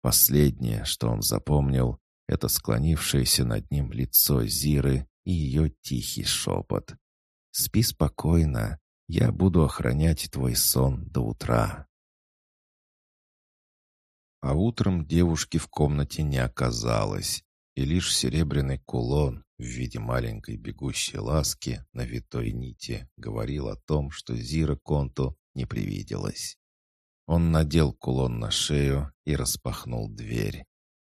Последнее, что он запомнил, это склонившееся над ним лицо Зиры и ее тихий шепот. «Спи спокойно, я буду охранять твой сон до утра». А утром девушки в комнате не оказалось, и лишь серебряный кулон в виде маленькой бегущей ласки на витой нити говорил о том, что Зира Конту не привиделась. Он надел кулон на шею и распахнул дверь.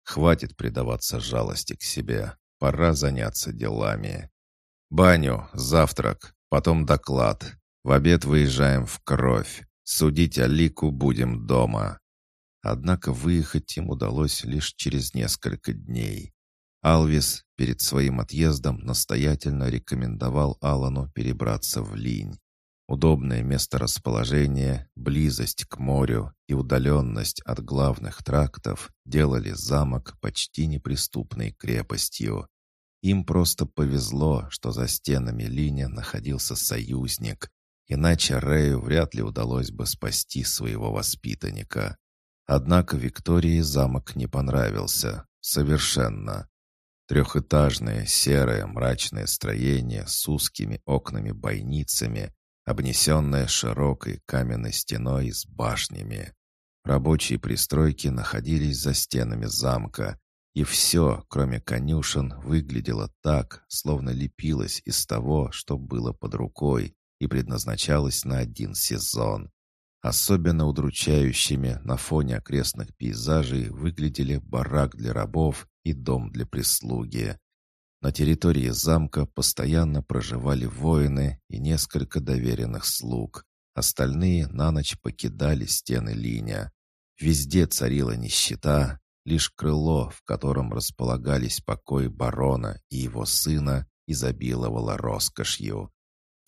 Хватит предаваться жалости к себе. Пора заняться делами. Баню, завтрак, потом доклад. В обед выезжаем в кровь. Судить Алику будем дома. Однако выехать им удалось лишь через несколько дней. Алвис перед своим отъездом настоятельно рекомендовал Алану перебраться в Линь. Удобное месторасположение, близость к морю и удаленность от главных трактов делали замок почти неприступной крепостью. Им просто повезло, что за стенами Линя находился союзник, иначе Рэю вряд ли удалось бы спасти своего воспитанника. Однако Виктории замок не понравился. Совершенно. Трехэтажное, серое, мрачное строение с узкими окнами-бойницами обнесенная широкой каменной стеной с башнями. Рабочие пристройки находились за стенами замка, и все, кроме конюшен, выглядело так, словно лепилось из того, что было под рукой и предназначалось на один сезон. Особенно удручающими на фоне окрестных пейзажей выглядели барак для рабов и дом для прислуги. На территории замка постоянно проживали воины и несколько доверенных слуг. Остальные на ночь покидали стены линия. Везде царила нищета, лишь крыло, в котором располагались покои барона и его сына, изобиловало роскошью.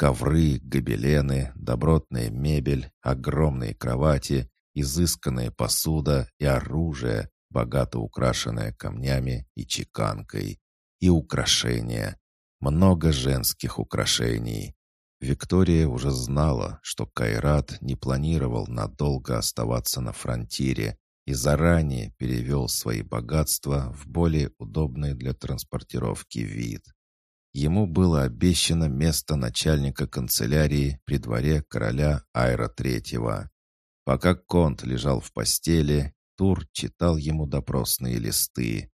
Ковры, гобелены, добротная мебель, огромные кровати, изысканная посуда и оружие, богато украшенное камнями и чеканкой и украшения. Много женских украшений. Виктория уже знала, что Кайрат не планировал надолго оставаться на фронтире и заранее перевел свои богатства в более удобный для транспортировки вид. Ему было обещано место начальника канцелярии при дворе короля Айра III. Пока Конт лежал в постели, Тур читал ему допросные листы.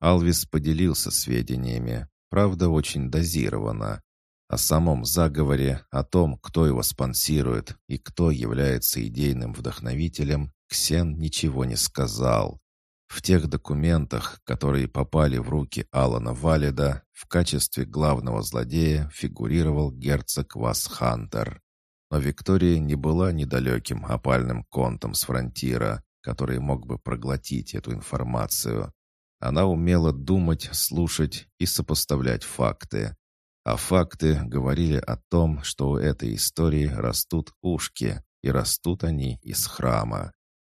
Алвис поделился сведениями, правда, очень дозированно. О самом заговоре, о том, кто его спонсирует и кто является идейным вдохновителем, Ксен ничего не сказал. В тех документах, которые попали в руки Алана Валида, в качестве главного злодея фигурировал герцог Васхантер. Но Виктория не была недалеким опальным контом с фронтира, который мог бы проглотить эту информацию. Она умела думать, слушать и сопоставлять факты. А факты говорили о том, что у этой истории растут ушки, и растут они из храма.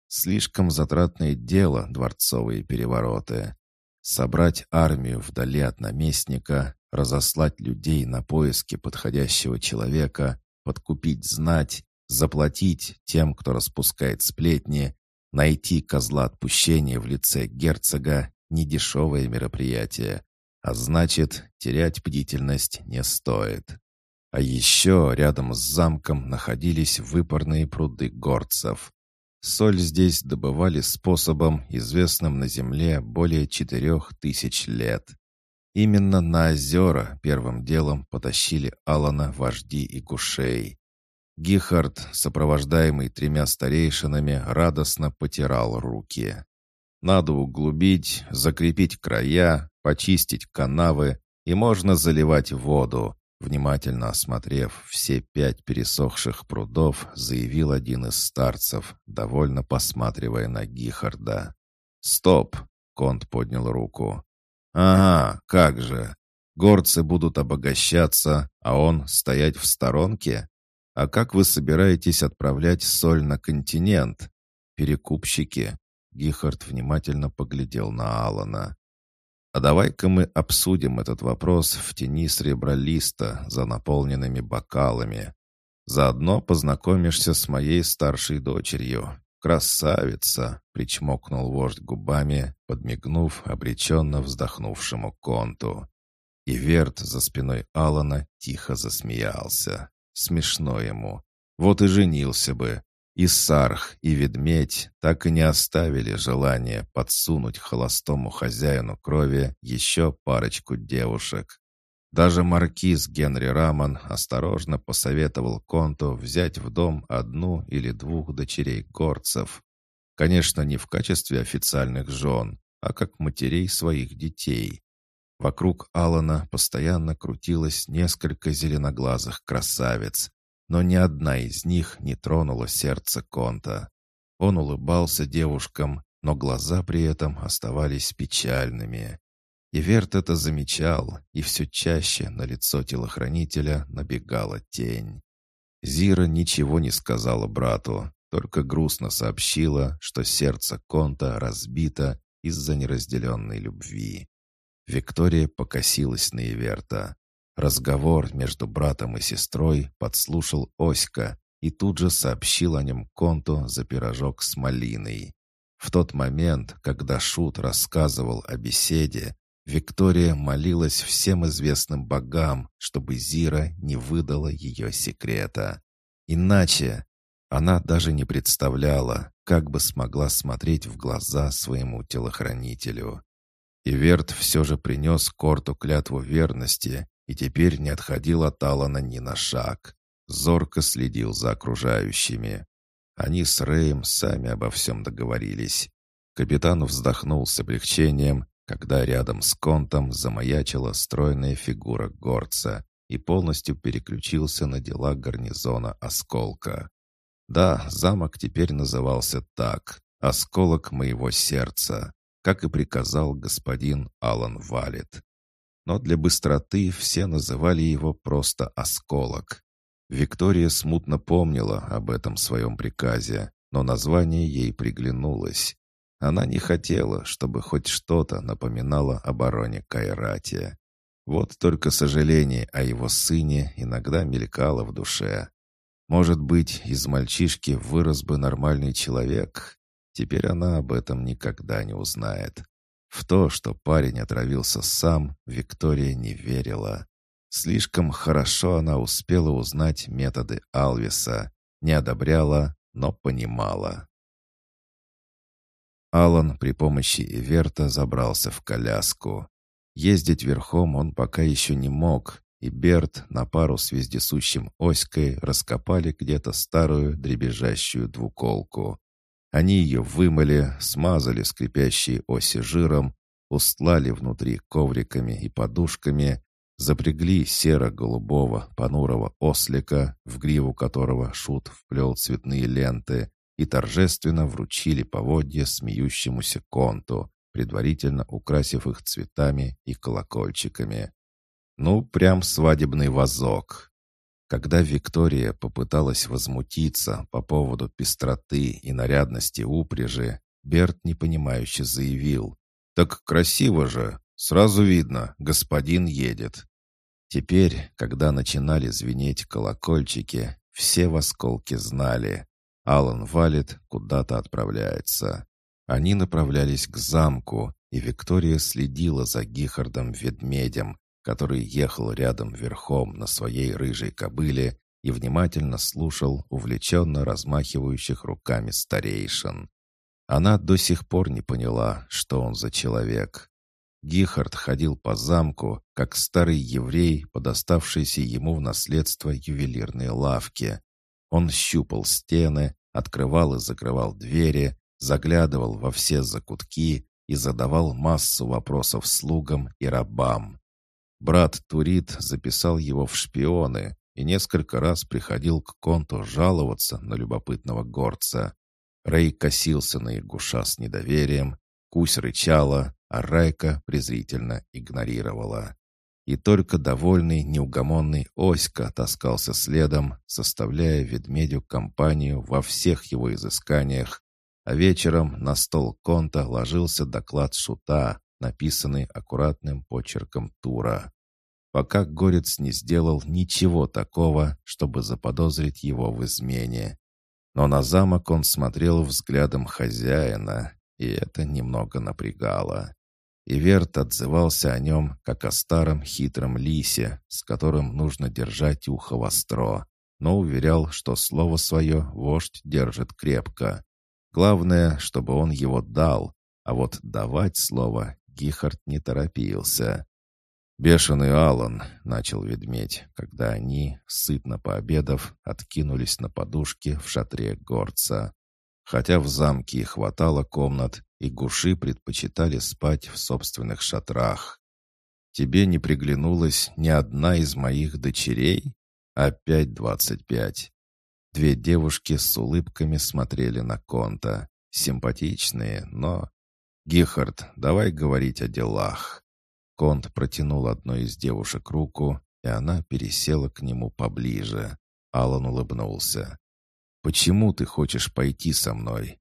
Слишком затратное дело дворцовые перевороты. Собрать армию вдали от наместника, разослать людей на поиски подходящего человека, подкупить знать, заплатить тем, кто распускает сплетни, найти козла отпущения в лице герцога недешевое мероприятие, а значит, терять бдительность не стоит. А еще рядом с замком находились выпарные пруды горцев. Соль здесь добывали способом, известным на Земле более четырех тысяч лет. Именно на озера первым делом потащили Алана вожди и гушей. Гихард, сопровождаемый тремя старейшинами, радостно потирал руки. Надо углубить, закрепить края, почистить канавы, и можно заливать воду. Внимательно осмотрев все пять пересохших прудов, заявил один из старцев, довольно посматривая на Гихарда. «Стоп!» — Конт поднял руку. «Ага, как же! Горцы будут обогащаться, а он стоять в сторонке? А как вы собираетесь отправлять соль на континент? Перекупщики?» Гихард внимательно поглядел на Алана. «А давай-ка мы обсудим этот вопрос в тени сребролиста за наполненными бокалами. Заодно познакомишься с моей старшей дочерью. Красавица!» — причмокнул вождь губами, подмигнув обреченно вздохнувшему конту. И Верт за спиной Алана тихо засмеялся. Смешно ему. Вот и женился бы. И Сарх, и Ведмедь так и не оставили желания подсунуть холостому хозяину крови еще парочку девушек. Даже маркиз Генри Раман осторожно посоветовал Конту взять в дом одну или двух дочерей горцев. Конечно, не в качестве официальных жен, а как матерей своих детей. Вокруг Алана постоянно крутилось несколько зеленоглазых красавиц, но ни одна из них не тронула сердце Конта. Он улыбался девушкам, но глаза при этом оставались печальными. И Верт это замечал, и все чаще на лицо телохранителя набегала тень. Зира ничего не сказала брату, только грустно сообщила, что сердце Конта разбито из-за неразделенной любви. Виктория покосилась на Иверта. Разговор между братом и сестрой подслушал Оська и тут же сообщил о нем Конту за пирожок с малиной. В тот момент, когда Шут рассказывал о беседе, Виктория молилась всем известным богам, чтобы Зира не выдала ее секрета. Иначе она даже не представляла, как бы смогла смотреть в глаза своему телохранителю. И Верт все же принес Корту клятву верности и теперь не отходил от Алана ни на шаг. Зорко следил за окружающими. Они с Рэем сами обо всем договорились. Капитан вздохнул с облегчением, когда рядом с Контом замаячила стройная фигура горца и полностью переключился на дела гарнизона «Осколка». Да, замок теперь назывался так — «Осколок моего сердца» как и приказал господин Алан Валет. Но для быстроты все называли его просто «Осколок». Виктория смутно помнила об этом своем приказе, но название ей приглянулось. Она не хотела, чтобы хоть что-то напоминало о бароне Кайрате. Вот только сожаление о его сыне иногда мелькало в душе. Может быть, из мальчишки вырос бы нормальный человек, Теперь она об этом никогда не узнает. В то, что парень отравился сам, Виктория не верила. Слишком хорошо она успела узнать методы Алвиса, не одобряла, но понимала. Алан при помощи Иверта забрался в коляску. Ездить верхом он пока еще не мог, и Берт на пару с вездесущим Оськой раскопали где-то старую дребезжащую двуколку. Они ее вымыли, смазали скрипящие оси жиром, устлали внутри ковриками и подушками, запрягли серо-голубого понурого ослика, в гриву которого шут вплел цветные ленты, и торжественно вручили поводья смеющемуся конту, предварительно украсив их цветами и колокольчиками. Ну, прям свадебный вазок. Когда Виктория попыталась возмутиться по поводу пестроты и нарядности упряжи, Берт непонимающе заявил. «Так красиво же! Сразу видно, господин едет!» Теперь, когда начинали звенеть колокольчики, все в осколке знали. Алан валит, куда-то отправляется. Они направлялись к замку, и Виктория следила за Гихардом-ведмедем, который ехал рядом верхом на своей рыжей кобыле и внимательно слушал увлеченно размахивающих руками старейшин. Она до сих пор не поняла, что он за человек. Гихард ходил по замку, как старый еврей, подоставшийся ему в наследство ювелирной лавки. Он щупал стены, открывал и закрывал двери, заглядывал во все закутки и задавал массу вопросов слугам и рабам. Брат Турит записал его в шпионы и несколько раз приходил к конту жаловаться на любопытного горца. Рэй косился на Игуша с недоверием, Кусь рычала, а Райка презрительно игнорировала. И только довольный, неугомонный Оська таскался следом, составляя ведмедю компанию во всех его изысканиях, а вечером на стол Конта ложился доклад Шута, написанный аккуратным почерком Тура. Пока Горец не сделал ничего такого, чтобы заподозрить его в измене. Но на замок он смотрел взглядом хозяина, и это немного напрягало. Иверт отзывался о нем, как о старом хитром лисе, с которым нужно держать ухо востро, но уверял, что слово свое вождь держит крепко. Главное, чтобы он его дал, а вот давать слово Гихард не торопился. «Бешеный Алан», — начал ведмедь, когда они, сытно пообедав, откинулись на подушке в шатре горца. Хотя в замке хватало комнат, и гуши предпочитали спать в собственных шатрах. Тебе не приглянулась ни одна из моих дочерей? Опять двадцать пять. Две девушки с улыбками смотрели на Конта. Симпатичные, но... «Гихард, давай говорить о делах». Конт протянул одной из девушек руку, и она пересела к нему поближе. Алан улыбнулся. «Почему ты хочешь пойти со мной?»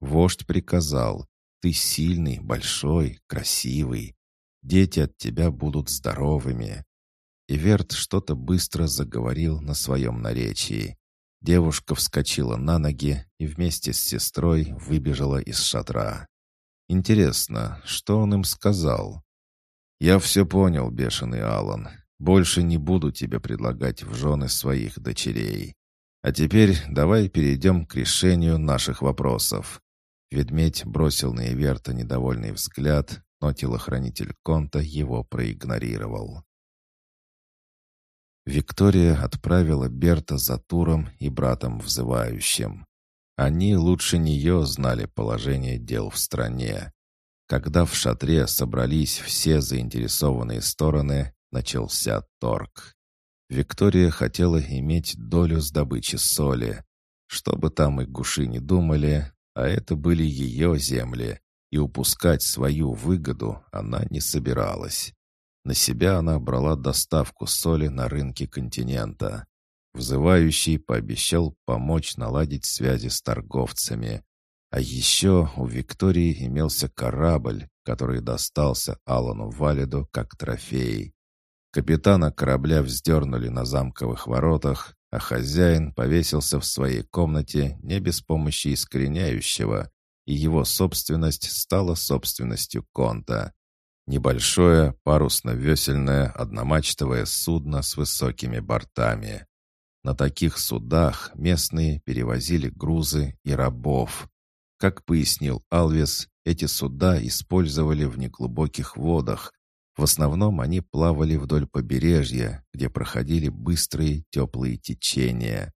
Вождь приказал, ты сильный, большой, красивый. Дети от тебя будут здоровыми». Иверт что-то быстро заговорил на своем наречии. Девушка вскочила на ноги и вместе с сестрой выбежала из шатра. «Интересно, что он им сказал?» «Я все понял, бешеный Алан. Больше не буду тебе предлагать в жены своих дочерей. А теперь давай перейдем к решению наших вопросов. Ведмедь бросил на Эверта недовольный взгляд, но телохранитель Конта его проигнорировал. Виктория отправила Берта за Туром и братом взывающим. Они лучше нее знали положение дел в стране. Когда в шатре собрались все заинтересованные стороны, начался торг. Виктория хотела иметь долю с добычи соли. Что бы там и гуши не думали, а это были ее земли, и упускать свою выгоду она не собиралась. На себя она брала доставку соли на рынке континента. Взывающий пообещал помочь наладить связи с торговцами. А еще у Виктории имелся корабль, который достался Алану Валиду как трофей. Капитана корабля вздернули на замковых воротах, а хозяин повесился в своей комнате не без помощи искореняющего, и его собственность стала собственностью Конта. Небольшое парусно-весельное одномачтовое судно с высокими бортами. На таких судах местные перевозили грузы и рабов. Как пояснил Алвес, эти суда использовали в неглубоких водах, в основном они плавали вдоль побережья, где проходили быстрые теплые течения.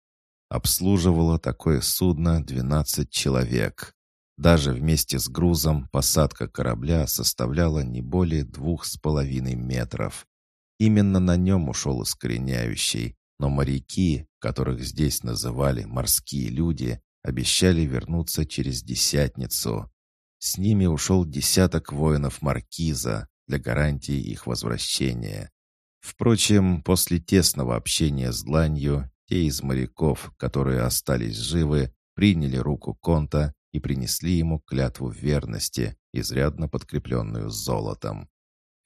Обслуживало такое судно 12 человек. Даже вместе с грузом посадка корабля составляла не более двух с половиной метров. Именно на нем ушел искореняющий, но моряки, которых здесь называли «морские люди», обещали вернуться через десятницу. С ними ушел десяток воинов Маркиза, для гарантии их возвращения. Впрочем, после тесного общения с дланью, те из моряков, которые остались живы, приняли руку Конта и принесли ему клятву верности, изрядно подкрепленную золотом.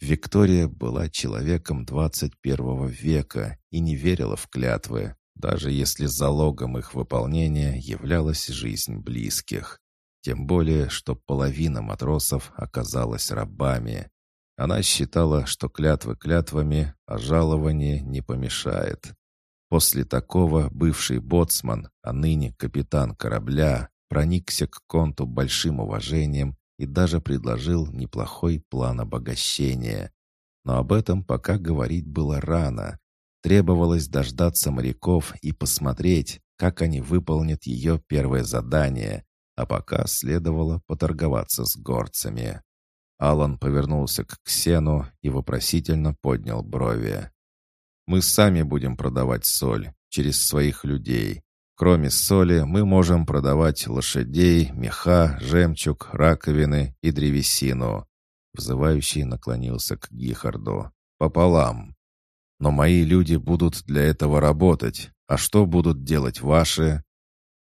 Виктория была человеком 21 века и не верила в клятвы, даже если залогом их выполнения являлась жизнь близких. Тем более, что половина матросов оказалась рабами. Она считала, что клятвы клятвами, а жалование не помешает. После такого бывший боцман, а ныне капитан корабля, проникся к конту большим уважением и даже предложил неплохой план обогащения. Но об этом пока говорить было рано. Требовалось дождаться моряков и посмотреть, как они выполнят ее первое задание, а пока следовало поторговаться с горцами. Алан повернулся к Ксену и вопросительно поднял брови. «Мы сами будем продавать соль через своих людей. Кроме соли мы можем продавать лошадей, меха, жемчуг, раковины и древесину». Взывающий наклонился к Гихарду. «Пополам. Но мои люди будут для этого работать. А что будут делать ваши?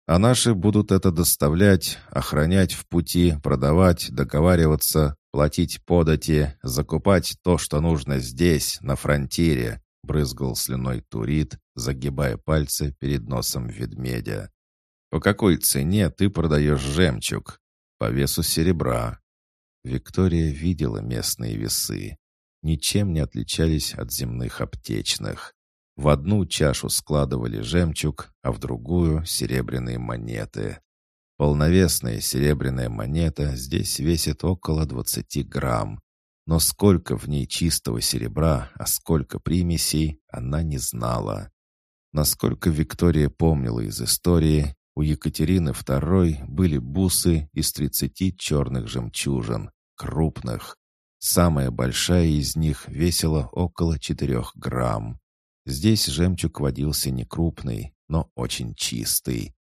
А наши будут это доставлять, охранять в пути, продавать, договариваться, платить подати, закупать то, что нужно здесь, на фронтире, брызгал слюной Турит, загибая пальцы перед носом ведмедя. «По какой цене ты продаешь жемчуг?» «По весу серебра». Виктория видела местные весы. Ничем не отличались от земных аптечных. В одну чашу складывали жемчуг, а в другую — серебряные монеты. Полновесная серебряная монета здесь весит около 20 грамм. Но сколько в ней чистого серебра, а сколько примесей, она не знала. Насколько Виктория помнила из истории, у Екатерины II были бусы из 30 черных жемчужин, крупных. Самая большая из них весила около 4 грамм. Здесь жемчуг водился не крупный, но очень чистый.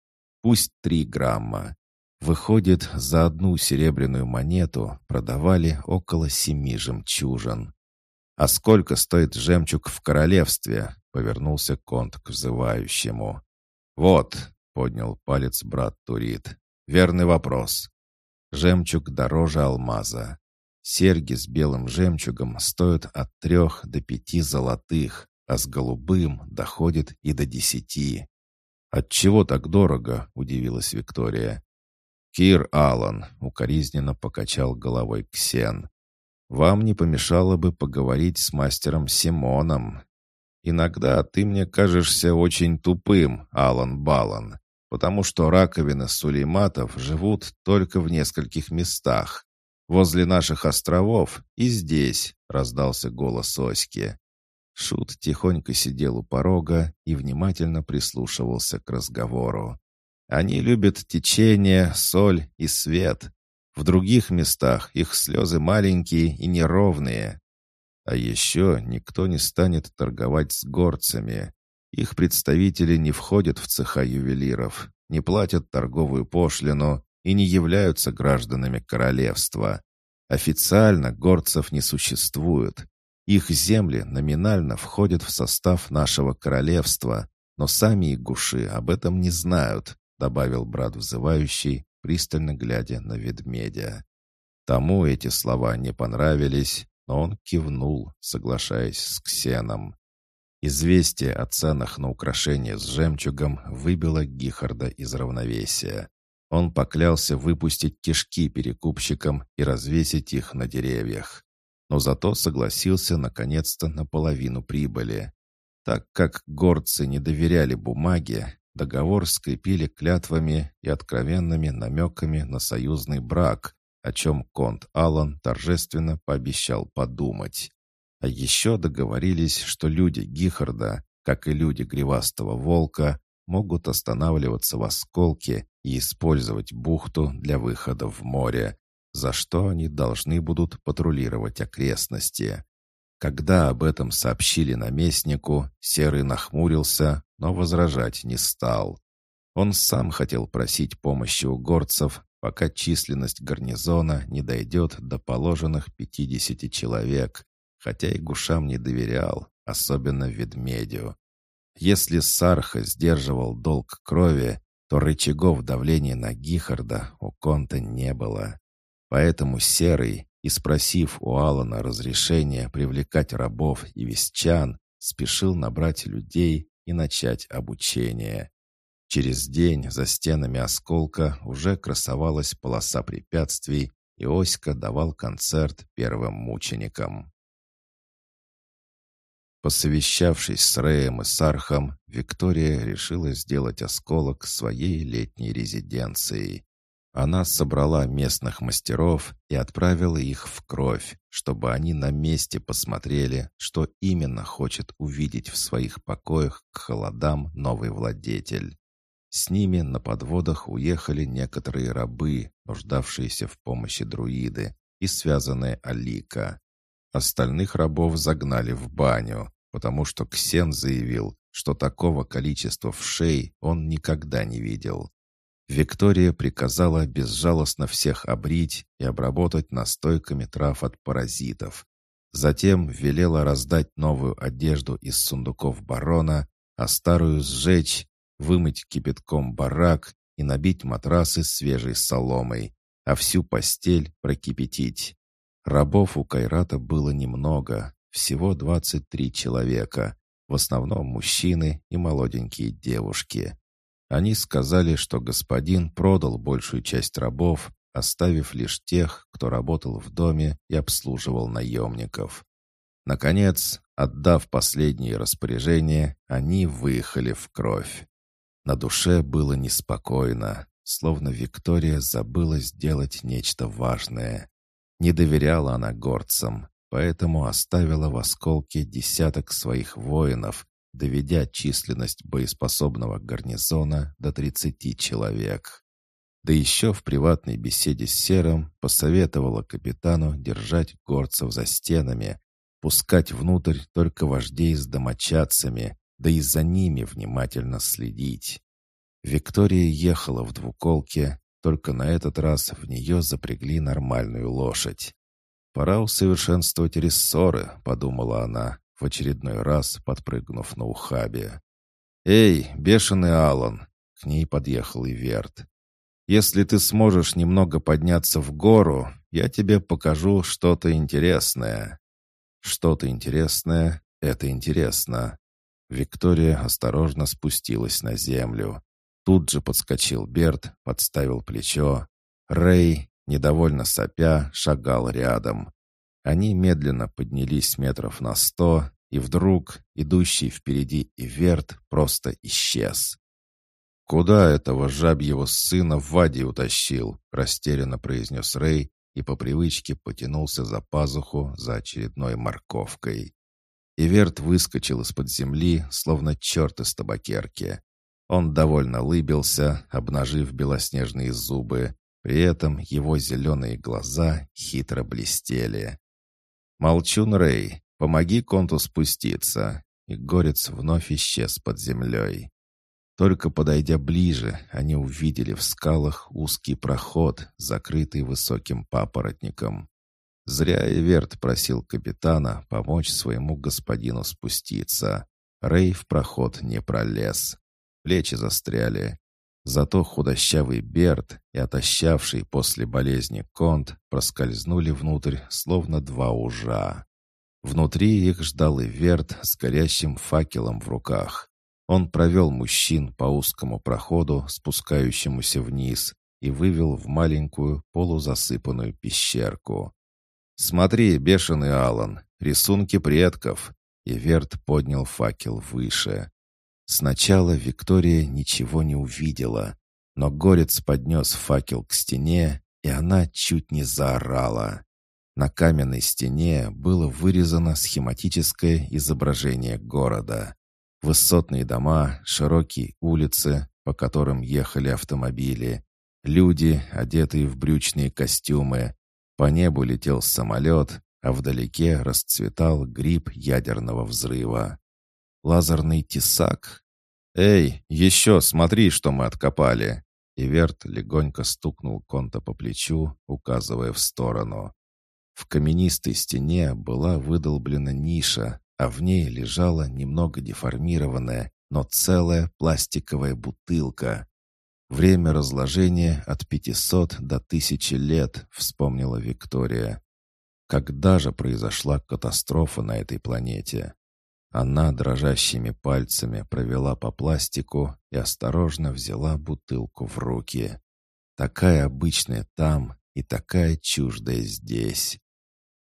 Пусть три грамма. Выходит, за одну серебряную монету продавали около семи жемчужин. «А сколько стоит жемчуг в королевстве?» — повернулся Конт к взывающему. «Вот», — поднял палец брат Турит, — «верный вопрос. Жемчуг дороже алмаза. Серьги с белым жемчугом стоят от трех до пяти золотых, а с голубым доходит и до десяти. «Отчего так дорого?» — удивилась Виктория. «Кир Аллан», — укоризненно покачал головой Ксен. «Вам не помешало бы поговорить с мастером Симоном. Иногда ты мне кажешься очень тупым, Алан Балан, потому что раковины сулейматов живут только в нескольких местах. Возле наших островов и здесь», — раздался голос Оськи. Шут тихонько сидел у порога и внимательно прислушивался к разговору. «Они любят течение, соль и свет. В других местах их слезы маленькие и неровные. А еще никто не станет торговать с горцами. Их представители не входят в цеха ювелиров, не платят торговую пошлину и не являются гражданами королевства. Официально горцев не существует, их земли номинально входят в состав нашего королевства, но сами игуши об этом не знают», добавил брат взывающий, пристально глядя на ведмедя. Тому эти слова не понравились, но он кивнул, соглашаясь с Ксеном. Известие о ценах на украшения с жемчугом выбило Гихарда из равновесия. Он поклялся выпустить кишки перекупщикам и развесить их на деревьях но зато согласился наконец-то на половину прибыли. Так как горцы не доверяли бумаге, договор скрепили клятвами и откровенными намеками на союзный брак, о чем конт Аллан торжественно пообещал подумать. А еще договорились, что люди Гихарда, как и люди Гривастого Волка, могут останавливаться в осколке и использовать бухту для выхода в море, за что они должны будут патрулировать окрестности. Когда об этом сообщили наместнику, Серый нахмурился, но возражать не стал. Он сам хотел просить помощи у горцев, пока численность гарнизона не дойдет до положенных 50 человек, хотя и гушам не доверял, особенно ведмедю. Если Сарха сдерживал долг крови, то рычагов давления на Гихарда у Конта не было. Поэтому Серый, и спросив у Алана разрешения привлекать рабов и вестчан, спешил набрать людей и начать обучение. Через день за стенами осколка уже красовалась полоса препятствий, и Оська давал концерт первым мученикам. Посовещавшись с Рэем и Сархом, Виктория решила сделать осколок своей летней резиденцией. Она собрала местных мастеров и отправила их в кровь, чтобы они на месте посмотрели, что именно хочет увидеть в своих покоях к холодам новый владетель. С ними на подводах уехали некоторые рабы, нуждавшиеся в помощи друиды, и связанная Алика. Остальных рабов загнали в баню, потому что Ксен заявил, что такого количества вшей он никогда не видел. Виктория приказала безжалостно всех обрить и обработать настойками трав от паразитов. Затем велела раздать новую одежду из сундуков барона, а старую сжечь, вымыть кипятком барак и набить матрасы свежей соломой, а всю постель прокипятить. Рабов у Кайрата было немного, всего 23 человека, в основном мужчины и молоденькие девушки. Они сказали, что господин продал большую часть рабов, оставив лишь тех, кто работал в доме и обслуживал наемников. Наконец, отдав последние распоряжения, они выехали в кровь. На душе было неспокойно, словно Виктория забыла сделать нечто важное. Не доверяла она горцам, поэтому оставила в осколке десяток своих воинов, доведя численность боеспособного гарнизона до 30 человек. Да еще в приватной беседе с Серым посоветовала капитану держать горцев за стенами, пускать внутрь только вождей с домочадцами, да и за ними внимательно следить. Виктория ехала в двуколке, только на этот раз в нее запрягли нормальную лошадь. «Пора усовершенствовать рессоры», — подумала она, в очередной раз подпрыгнув на ухабе. «Эй, бешеный Алан!» — к ней подъехал Иверт. «Если ты сможешь немного подняться в гору, я тебе покажу что-то интересное». Что-то интересное — это интересно. Виктория осторожно спустилась на землю. Тут же подскочил Берт, подставил плечо. Рэй, недовольно сопя, шагал рядом. Они медленно поднялись метров на сто, и вдруг идущий впереди Иверт просто исчез. «Куда этого жабьего сына в Ваде утащил?» — растерянно произнес Рэй и по привычке потянулся за пазуху за очередной морковкой. Иверт выскочил из-под земли, словно черт из табакерки. Он довольно лыбился, обнажив белоснежные зубы. При этом его зеленые глаза хитро блестели. «Молчун Рэй, помоги конту спуститься!» И горец вновь исчез под землей. Только подойдя ближе, они увидели в скалах узкий проход, закрытый высоким папоротником. Зря Эверт просил капитана помочь своему господину спуститься. Рэй в проход не пролез плечи застряли. Зато худощавый Берт и отощавший после болезни Конт проскользнули внутрь, словно два ужа. Внутри их ждал и Верт с горящим факелом в руках. Он провел мужчин по узкому проходу, спускающемуся вниз, и вывел в маленькую полузасыпанную пещерку. «Смотри, бешеный Алан, рисунки предков!» И Верт поднял факел выше. Сначала Виктория ничего не увидела, но горец поднес факел к стене, и она чуть не заорала. На каменной стене было вырезано схематическое изображение города. Высотные дома, широкие улицы, по которым ехали автомобили, люди, одетые в брючные костюмы. По небу летел самолет, а вдалеке расцветал гриб ядерного взрыва. Лазерный тесак? «Эй, еще смотри, что мы откопали!» Иверт легонько стукнул Конта по плечу, указывая в сторону. В каменистой стене была выдолблена ниша, а в ней лежала немного деформированная, но целая пластиковая бутылка. «Время разложения от 500 до 1000 лет», — вспомнила Виктория. Когда же произошла катастрофа на этой планете? Она дрожащими пальцами провела по пластику и осторожно взяла бутылку в руки. Такая обычная там и такая чуждая здесь.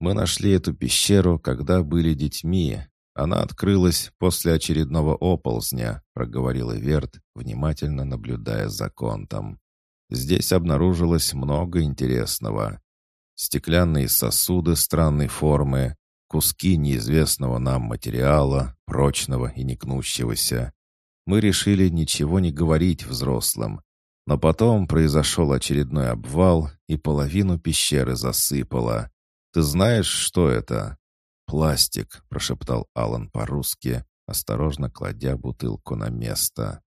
Мы нашли эту пещеру, когда были детьми. Она открылась после очередного оползня, проговорила Верт, внимательно наблюдая за контом. Здесь обнаружилось много интересного. Стеклянные сосуды странной формы, куски неизвестного нам материала, прочного и не гнущегося. мы решили ничего не говорить взрослым. Но потом произошел очередной обвал, и половину пещеры засыпало. Ты знаешь, что это?» «Пластик», — прошептал Алан по-русски, осторожно кладя бутылку на место.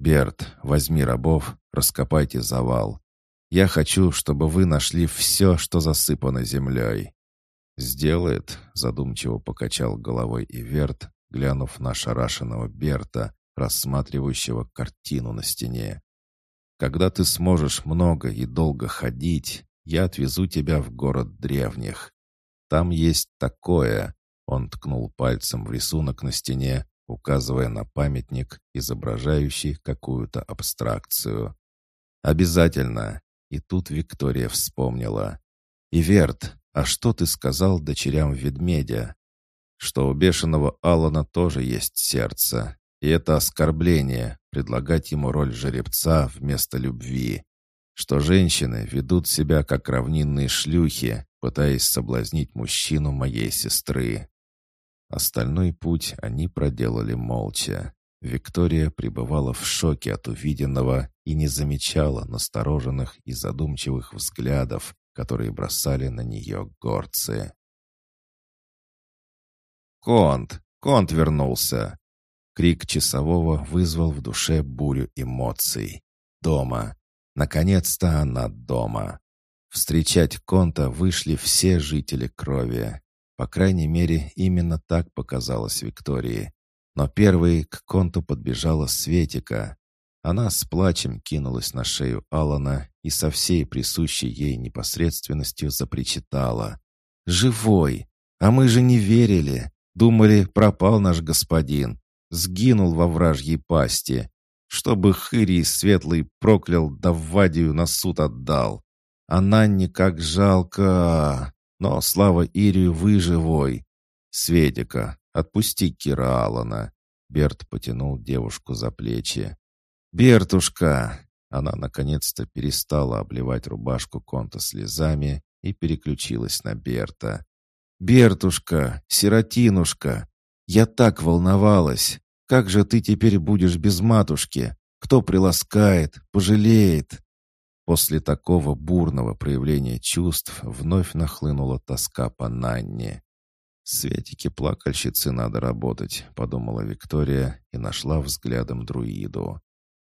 «Берт, возьми рабов, раскопайте завал. Я хочу, чтобы вы нашли все, что засыпано землей». «Сделает», — задумчиво покачал головой Иверт, глянув на шарашенного Берта, рассматривающего картину на стене. «Когда ты сможешь много и долго ходить, я отвезу тебя в город древних. Там есть такое...» Он ткнул пальцем в рисунок на стене, указывая на памятник, изображающий какую-то абстракцию. «Обязательно!» И тут Виктория вспомнила. «Иверт, а что ты сказал дочерям ведмедя?» «Что у бешеного Алана тоже есть сердце, и это оскорбление — предлагать ему роль жеребца вместо любви. Что женщины ведут себя как равнинные шлюхи, пытаясь соблазнить мужчину моей сестры. Остальной путь они проделали молча. Виктория пребывала в шоке от увиденного и не замечала настороженных и задумчивых взглядов, которые бросали на нее горцы. «Конт! Конт вернулся!» Крик часового вызвал в душе бурю эмоций. «Дома! Наконец-то она дома!» Встречать Конта вышли все жители крови. По крайней мере, именно так показалось Виктории. Но первой к конту подбежала Светика. Она с плачем кинулась на шею Алана и со всей присущей ей непосредственностью запричитала. «Живой! А мы же не верили! Думали, пропал наш господин! Сгинул во вражьей пасти! Чтобы Хырий светлый проклял да Вадию на суд отдал! А Нанне как жалко!» Но слава Ирию, вы живой. Светика, отпусти Кира Алана. Берт потянул девушку за плечи. «Бертушка!» Она наконец-то перестала обливать рубашку Конта слезами и переключилась на Берта. «Бертушка! Сиротинушка! Я так волновалась! Как же ты теперь будешь без матушки? Кто приласкает, пожалеет?» После такого бурного проявления чувств вновь нахлынула тоска по Нанне. «Светике плакальщицы надо работать», — подумала Виктория и нашла взглядом друиду.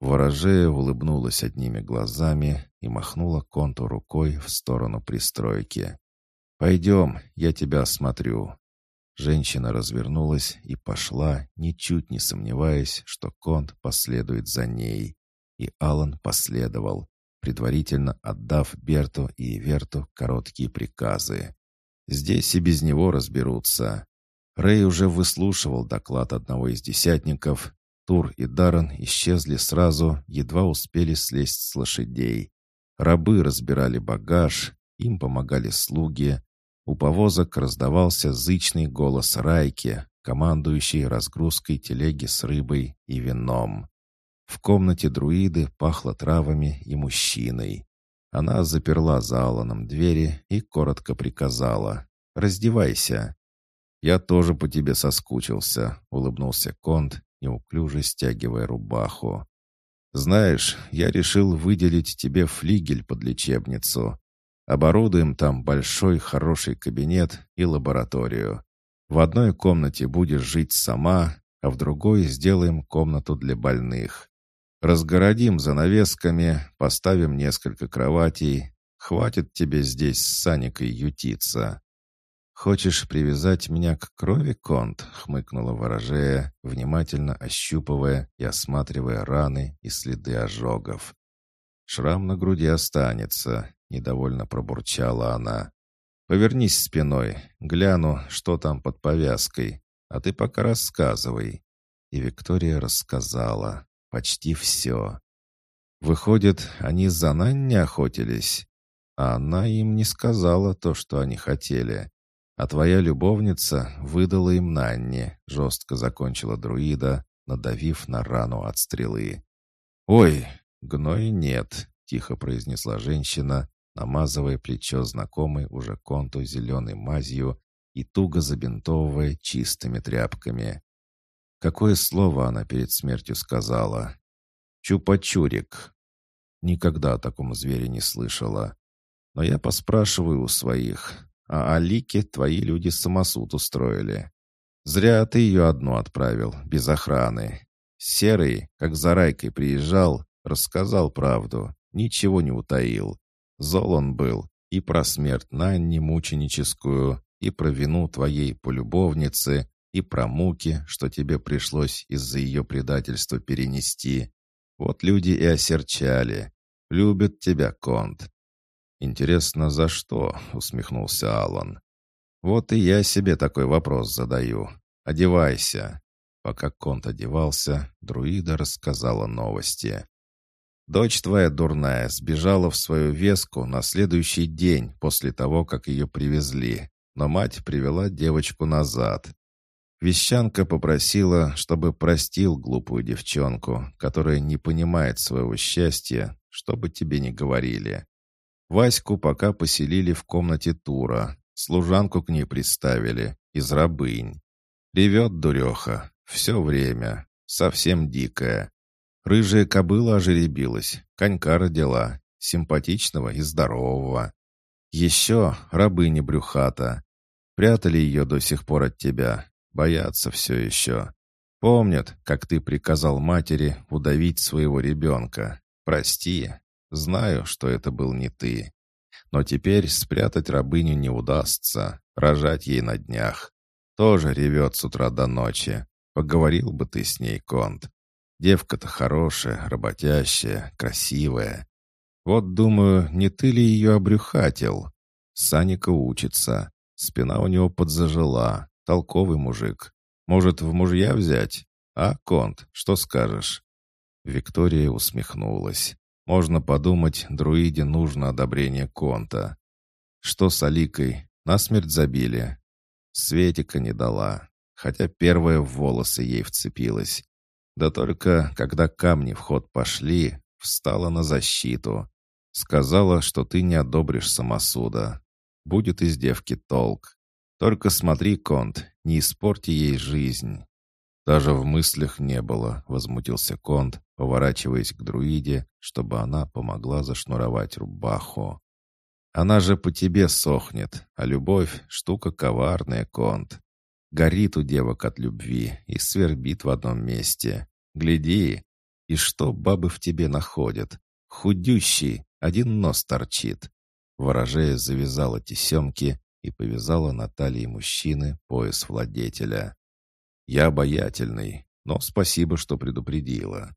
Ворожея улыбнулась одними глазами и махнула конту рукой в сторону пристройки. «Пойдем, я тебя осмотрю». Женщина развернулась и пошла, ничуть не сомневаясь, что конт последует за ней. И Алан последовал, предварительно отдав Берту и Верту короткие приказы. Здесь и без него разберутся. Рэй уже выслушивал доклад одного из десятников. Тур и Даррен исчезли сразу, едва успели слезть с лошадей. Рабы разбирали багаж, им помогали слуги. У повозок раздавался зычный голос Райки, командующий разгрузкой телеги с рыбой и вином. В комнате друиды пахло травами и мужчиной. Она заперла за Алланом двери и коротко приказала «Раздевайся». «Я тоже по тебе соскучился», — улыбнулся Конт, неуклюже стягивая рубаху. «Знаешь, я решил выделить тебе флигель под лечебницу. Оборудуем там большой хороший кабинет и лабораторию. В одной комнате будешь жить сама, а в другой сделаем комнату для больных. Разгородим занавесками, поставим несколько кроватей. Хватит тебе здесь с Саникой ютиться. «Хочешь привязать меня к крови, Конт?» — хмыкнула ворожея, внимательно ощупывая и осматривая раны и следы ожогов. «Шрам на груди останется», — недовольно пробурчала она. «Повернись спиной, гляну, что там под повязкой, а ты пока рассказывай». И Виктория рассказала. Почти все. Выходит, они за Нань не охотились, а она им не сказала то, что они хотели. А твоя любовница выдала им Нанни, жестко закончила друида, надавив на рану от стрелы. «Ой, гной нет», — тихо произнесла женщина, намазывая плечо знакомой уже конту зеленой мазью и туго забинтовывая чистыми тряпками. Какое слово она перед смертью сказала? Чупачурик. Никогда о таком звере не слышала. Но я поспрашиваю у своих, а Алике твои люди самосуд устроили. Зря ты ее одну отправил, без охраны. Серый, как за Райкой приезжал, рассказал правду, ничего не утаил. Зол он был и про смерть Нанни мученическую, и про вину твоей полюбовницы, и про муки, что тебе пришлось из-за ее предательства перенести. Вот люди и осерчали. Любят тебя, Конт. «Интересно, за что?» — усмехнулся Алан. «Вот и я себе такой вопрос задаю. Одевайся». Пока Конт одевался, друида рассказала новости. Дочь твоя дурная сбежала в свою веску на следующий день после того, как ее привезли, но мать привела девочку назад. Вещанка попросила, чтобы простил глупую девчонку, которая не понимает своего счастья, чтобы тебе не говорили. Ваську пока поселили в комнате Тура, служанку к ней приставили, из рабынь. Ревет дуреха, все время, совсем дикая. Рыжая кобыла ожеребилась, конька родила, симпатичного и здорового. Еще рабыня брюхата. Прятали ее до сих пор от тебя, боятся все еще. Помнят, как ты приказал матери удавить своего ребенка. Прости, знаю, что это был не ты. Но теперь спрятать рабыню не удастся, рожать ей на днях. Тоже ревет с утра до ночи. Поговорил бы ты с ней, Конт. Девка-то хорошая, работящая, красивая. Вот, думаю, не ты ли ее обрюхатил? Саника учится. Спина у него подзажила. Толковый мужик. Может, в мужья взять? А, Конт, что скажешь?» Виктория усмехнулась. «Можно подумать, друиде нужно одобрение Конта. Что с Аликой? Насмерть забили?» Светика не дала, хотя первая в волосы ей вцепилась. Да только, когда камни в ход пошли, встала на защиту. Сказала, что ты не одобришь самосуда. Будет из девки толк. Только смотри, Конт, не испорти ей жизнь. Даже в мыслях не было, возмутился Конт, поворачиваясь к друиде, чтобы она помогла зашнуровать рубаху. Она же по тебе сохнет, а любовь — штука коварная, Конт. Горит у девок от любви и свербит в одном месте. Гляди, и что бабы в тебе находят? Худющий, один нос торчит. Ворожея завязала тесемки и повязала на талии мужчины пояс владетеля. «Я обаятельный, но спасибо, что предупредила.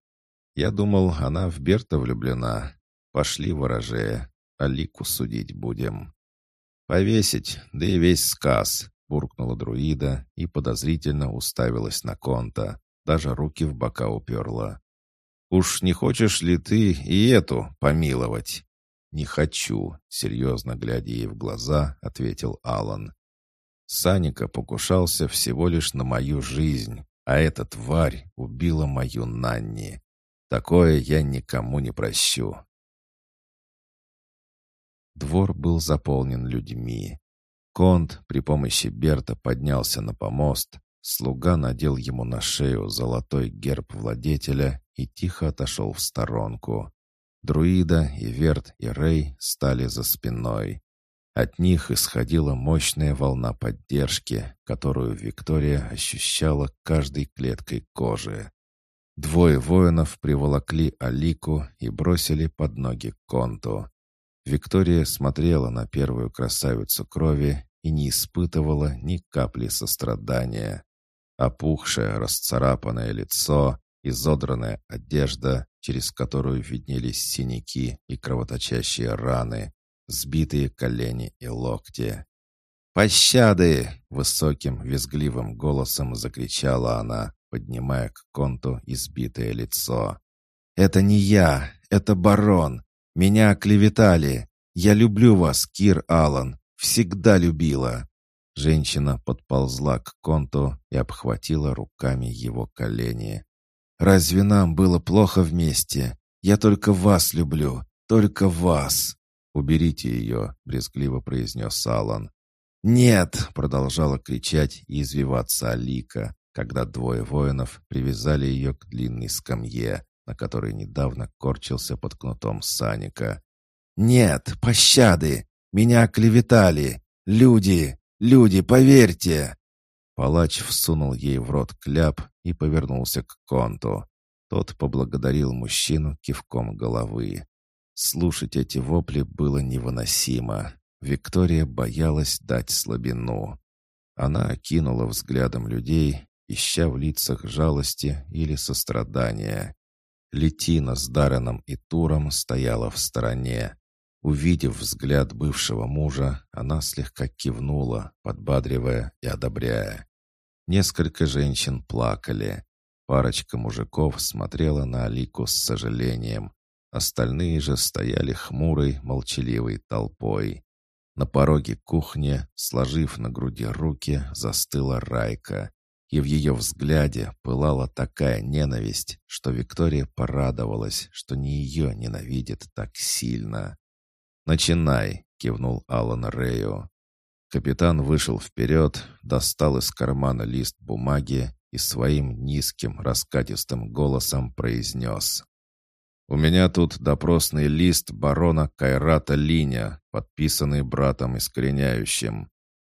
Я думал, она в Берта влюблена. Пошли, ворожея, Алику судить будем». «Повесить, да и весь сказ», буркнула друида и подозрительно уставилась на Конта, даже руки в бока уперла. «Уж не хочешь ли ты и эту помиловать?» «Не хочу», — серьезно глядя ей в глаза, ответил Алан. «Саника покушался всего лишь на мою жизнь, а эта тварь убила мою Нанни. Такое я никому не прощу». Двор был заполнен людьми. Конт при помощи Берта поднялся на помост, слуга надел ему на шею золотой герб владетеля и тихо отошел в сторонку. Друида и Верт и Рей стали за спиной. От них исходила мощная волна поддержки, которую Виктория ощущала каждой клеткой кожи. Двое воинов приволокли Алику и бросили под ноги Конту. Виктория смотрела на первую красавицу крови и не испытывала ни капли сострадания. Опухшее, расцарапанное лицо, изодранная одежда, через которую виднелись синяки и кровоточащие раны, сбитые колени и локти. «Пощады!» — высоким, визгливым голосом закричала она, поднимая к конту избитое лицо. «Это не я, это барон. Меня оклеветали. Я люблю вас, Кир Аллан. Всегда любила». Женщина подползла к конту и обхватила руками его колени. «Разве нам было плохо вместе? Я только вас люблю, только вас!» «Уберите ее», — брезгливо произнес Алан. «Нет!» — продолжала кричать и извиваться Алика, когда двое воинов привязали ее к длинной скамье, на которой недавно корчился под кнутом Саника. «Нет, пощады! Меня клеветали! Люди! Люди, поверьте!» Палач всунул ей в рот кляп и повернулся к конту. Тот поблагодарил мужчину кивком головы. Слушать эти вопли было невыносимо. Виктория боялась дать слабину. Она окинула взглядом людей, ища в лицах жалости или сострадания. Летина с Дарреном и Туром стояла в стороне. Увидев взгляд бывшего мужа, она слегка кивнула, подбадривая и одобряя. Несколько женщин плакали. Парочка мужиков смотрела на Алику с сожалением. Остальные же стояли хмурой, молчаливой толпой. На пороге кухни, сложив на груди руки, застыла Райка. И в ее взгляде пылала такая ненависть, что Виктория порадовалась, что не ее ненавидит так сильно. «Начинай!» — кивнул Алан Рэю. Капитан вышел вперед, достал из кармана лист бумаги и своим низким раскатистым голосом произнес. «У меня тут допросный лист барона Кайрата Линя, подписанный братом Искореняющим.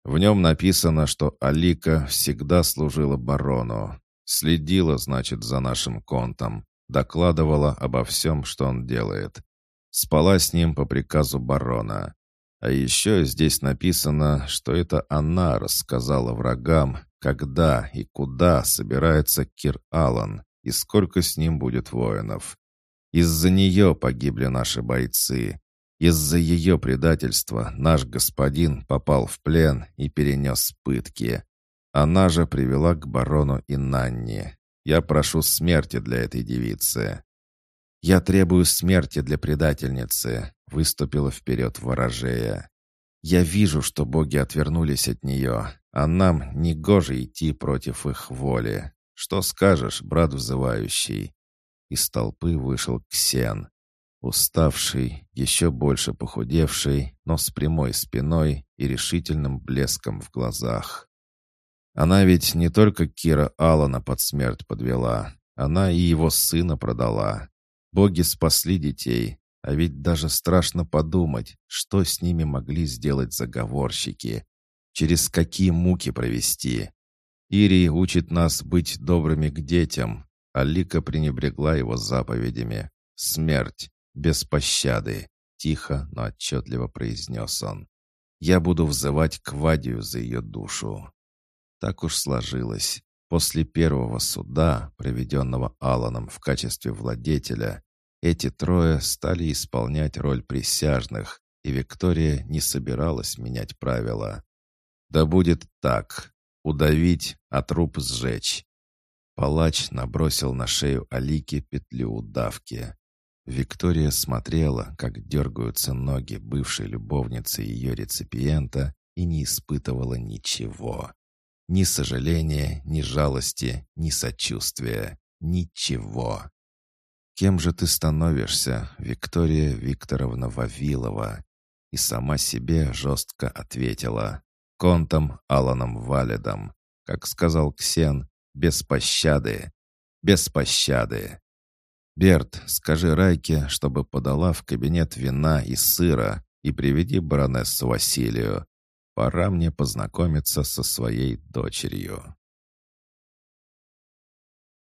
В нем написано, что Алика всегда служила барону. Следила, значит, за нашим контом, докладывала обо всем, что он делает. Спала с ним по приказу барона. А еще здесь написано, что это она рассказала врагам, когда и куда собирается Кир Аллан и сколько с ним будет воинов. Из-за нее погибли наши бойцы. Из-за ее предательства наш господин попал в плен и перенес пытки. Она же привела к барону и Нанни. Я прошу смерти для этой девицы. «Я требую смерти для предательницы», — выступила вперед ворожея. «Я вижу, что боги отвернулись от нее, а нам не гоже идти против их воли. Что скажешь, брат взывающий?» Из толпы вышел Ксен. Уставший, еще больше похудевший, но с прямой спиной и решительным блеском в глазах. Она ведь не только Кира Алана под смерть подвела, она и его сына продала. Боги спасли детей, а ведь даже страшно подумать, что с ними могли сделать заговорщики, через какие муки провести. Ирий учит нас быть добрыми к детям, Алика пренебрегла его заповедями. «Смерть! Без пощады!» — тихо, но отчетливо произнес он. «Я буду взывать к Вадию за ее душу». Так уж сложилось. После первого суда, проведенного Аланом в качестве владетеля, эти трое стали исполнять роль присяжных, и Виктория не собиралась менять правила. «Да будет так. Удавить, а труп сжечь. Палач набросил на шею Алики петлю удавки. Виктория смотрела, как дергаются ноги бывшей любовницы ее реципиента, и не испытывала ничего. Ни сожаления, ни жалости, ни сочувствия. Ничего. «Кем же ты становишься, Виктория Викторовна Вавилова?» И сама себе жестко ответила. «Контом Аланом Валедом. Как сказал Ксен, без пощады. Без пощады. «Берт, скажи Райке, чтобы подала в кабинет вина и сыра и приведи баронессу Василию. Пора мне познакомиться со своей дочерью».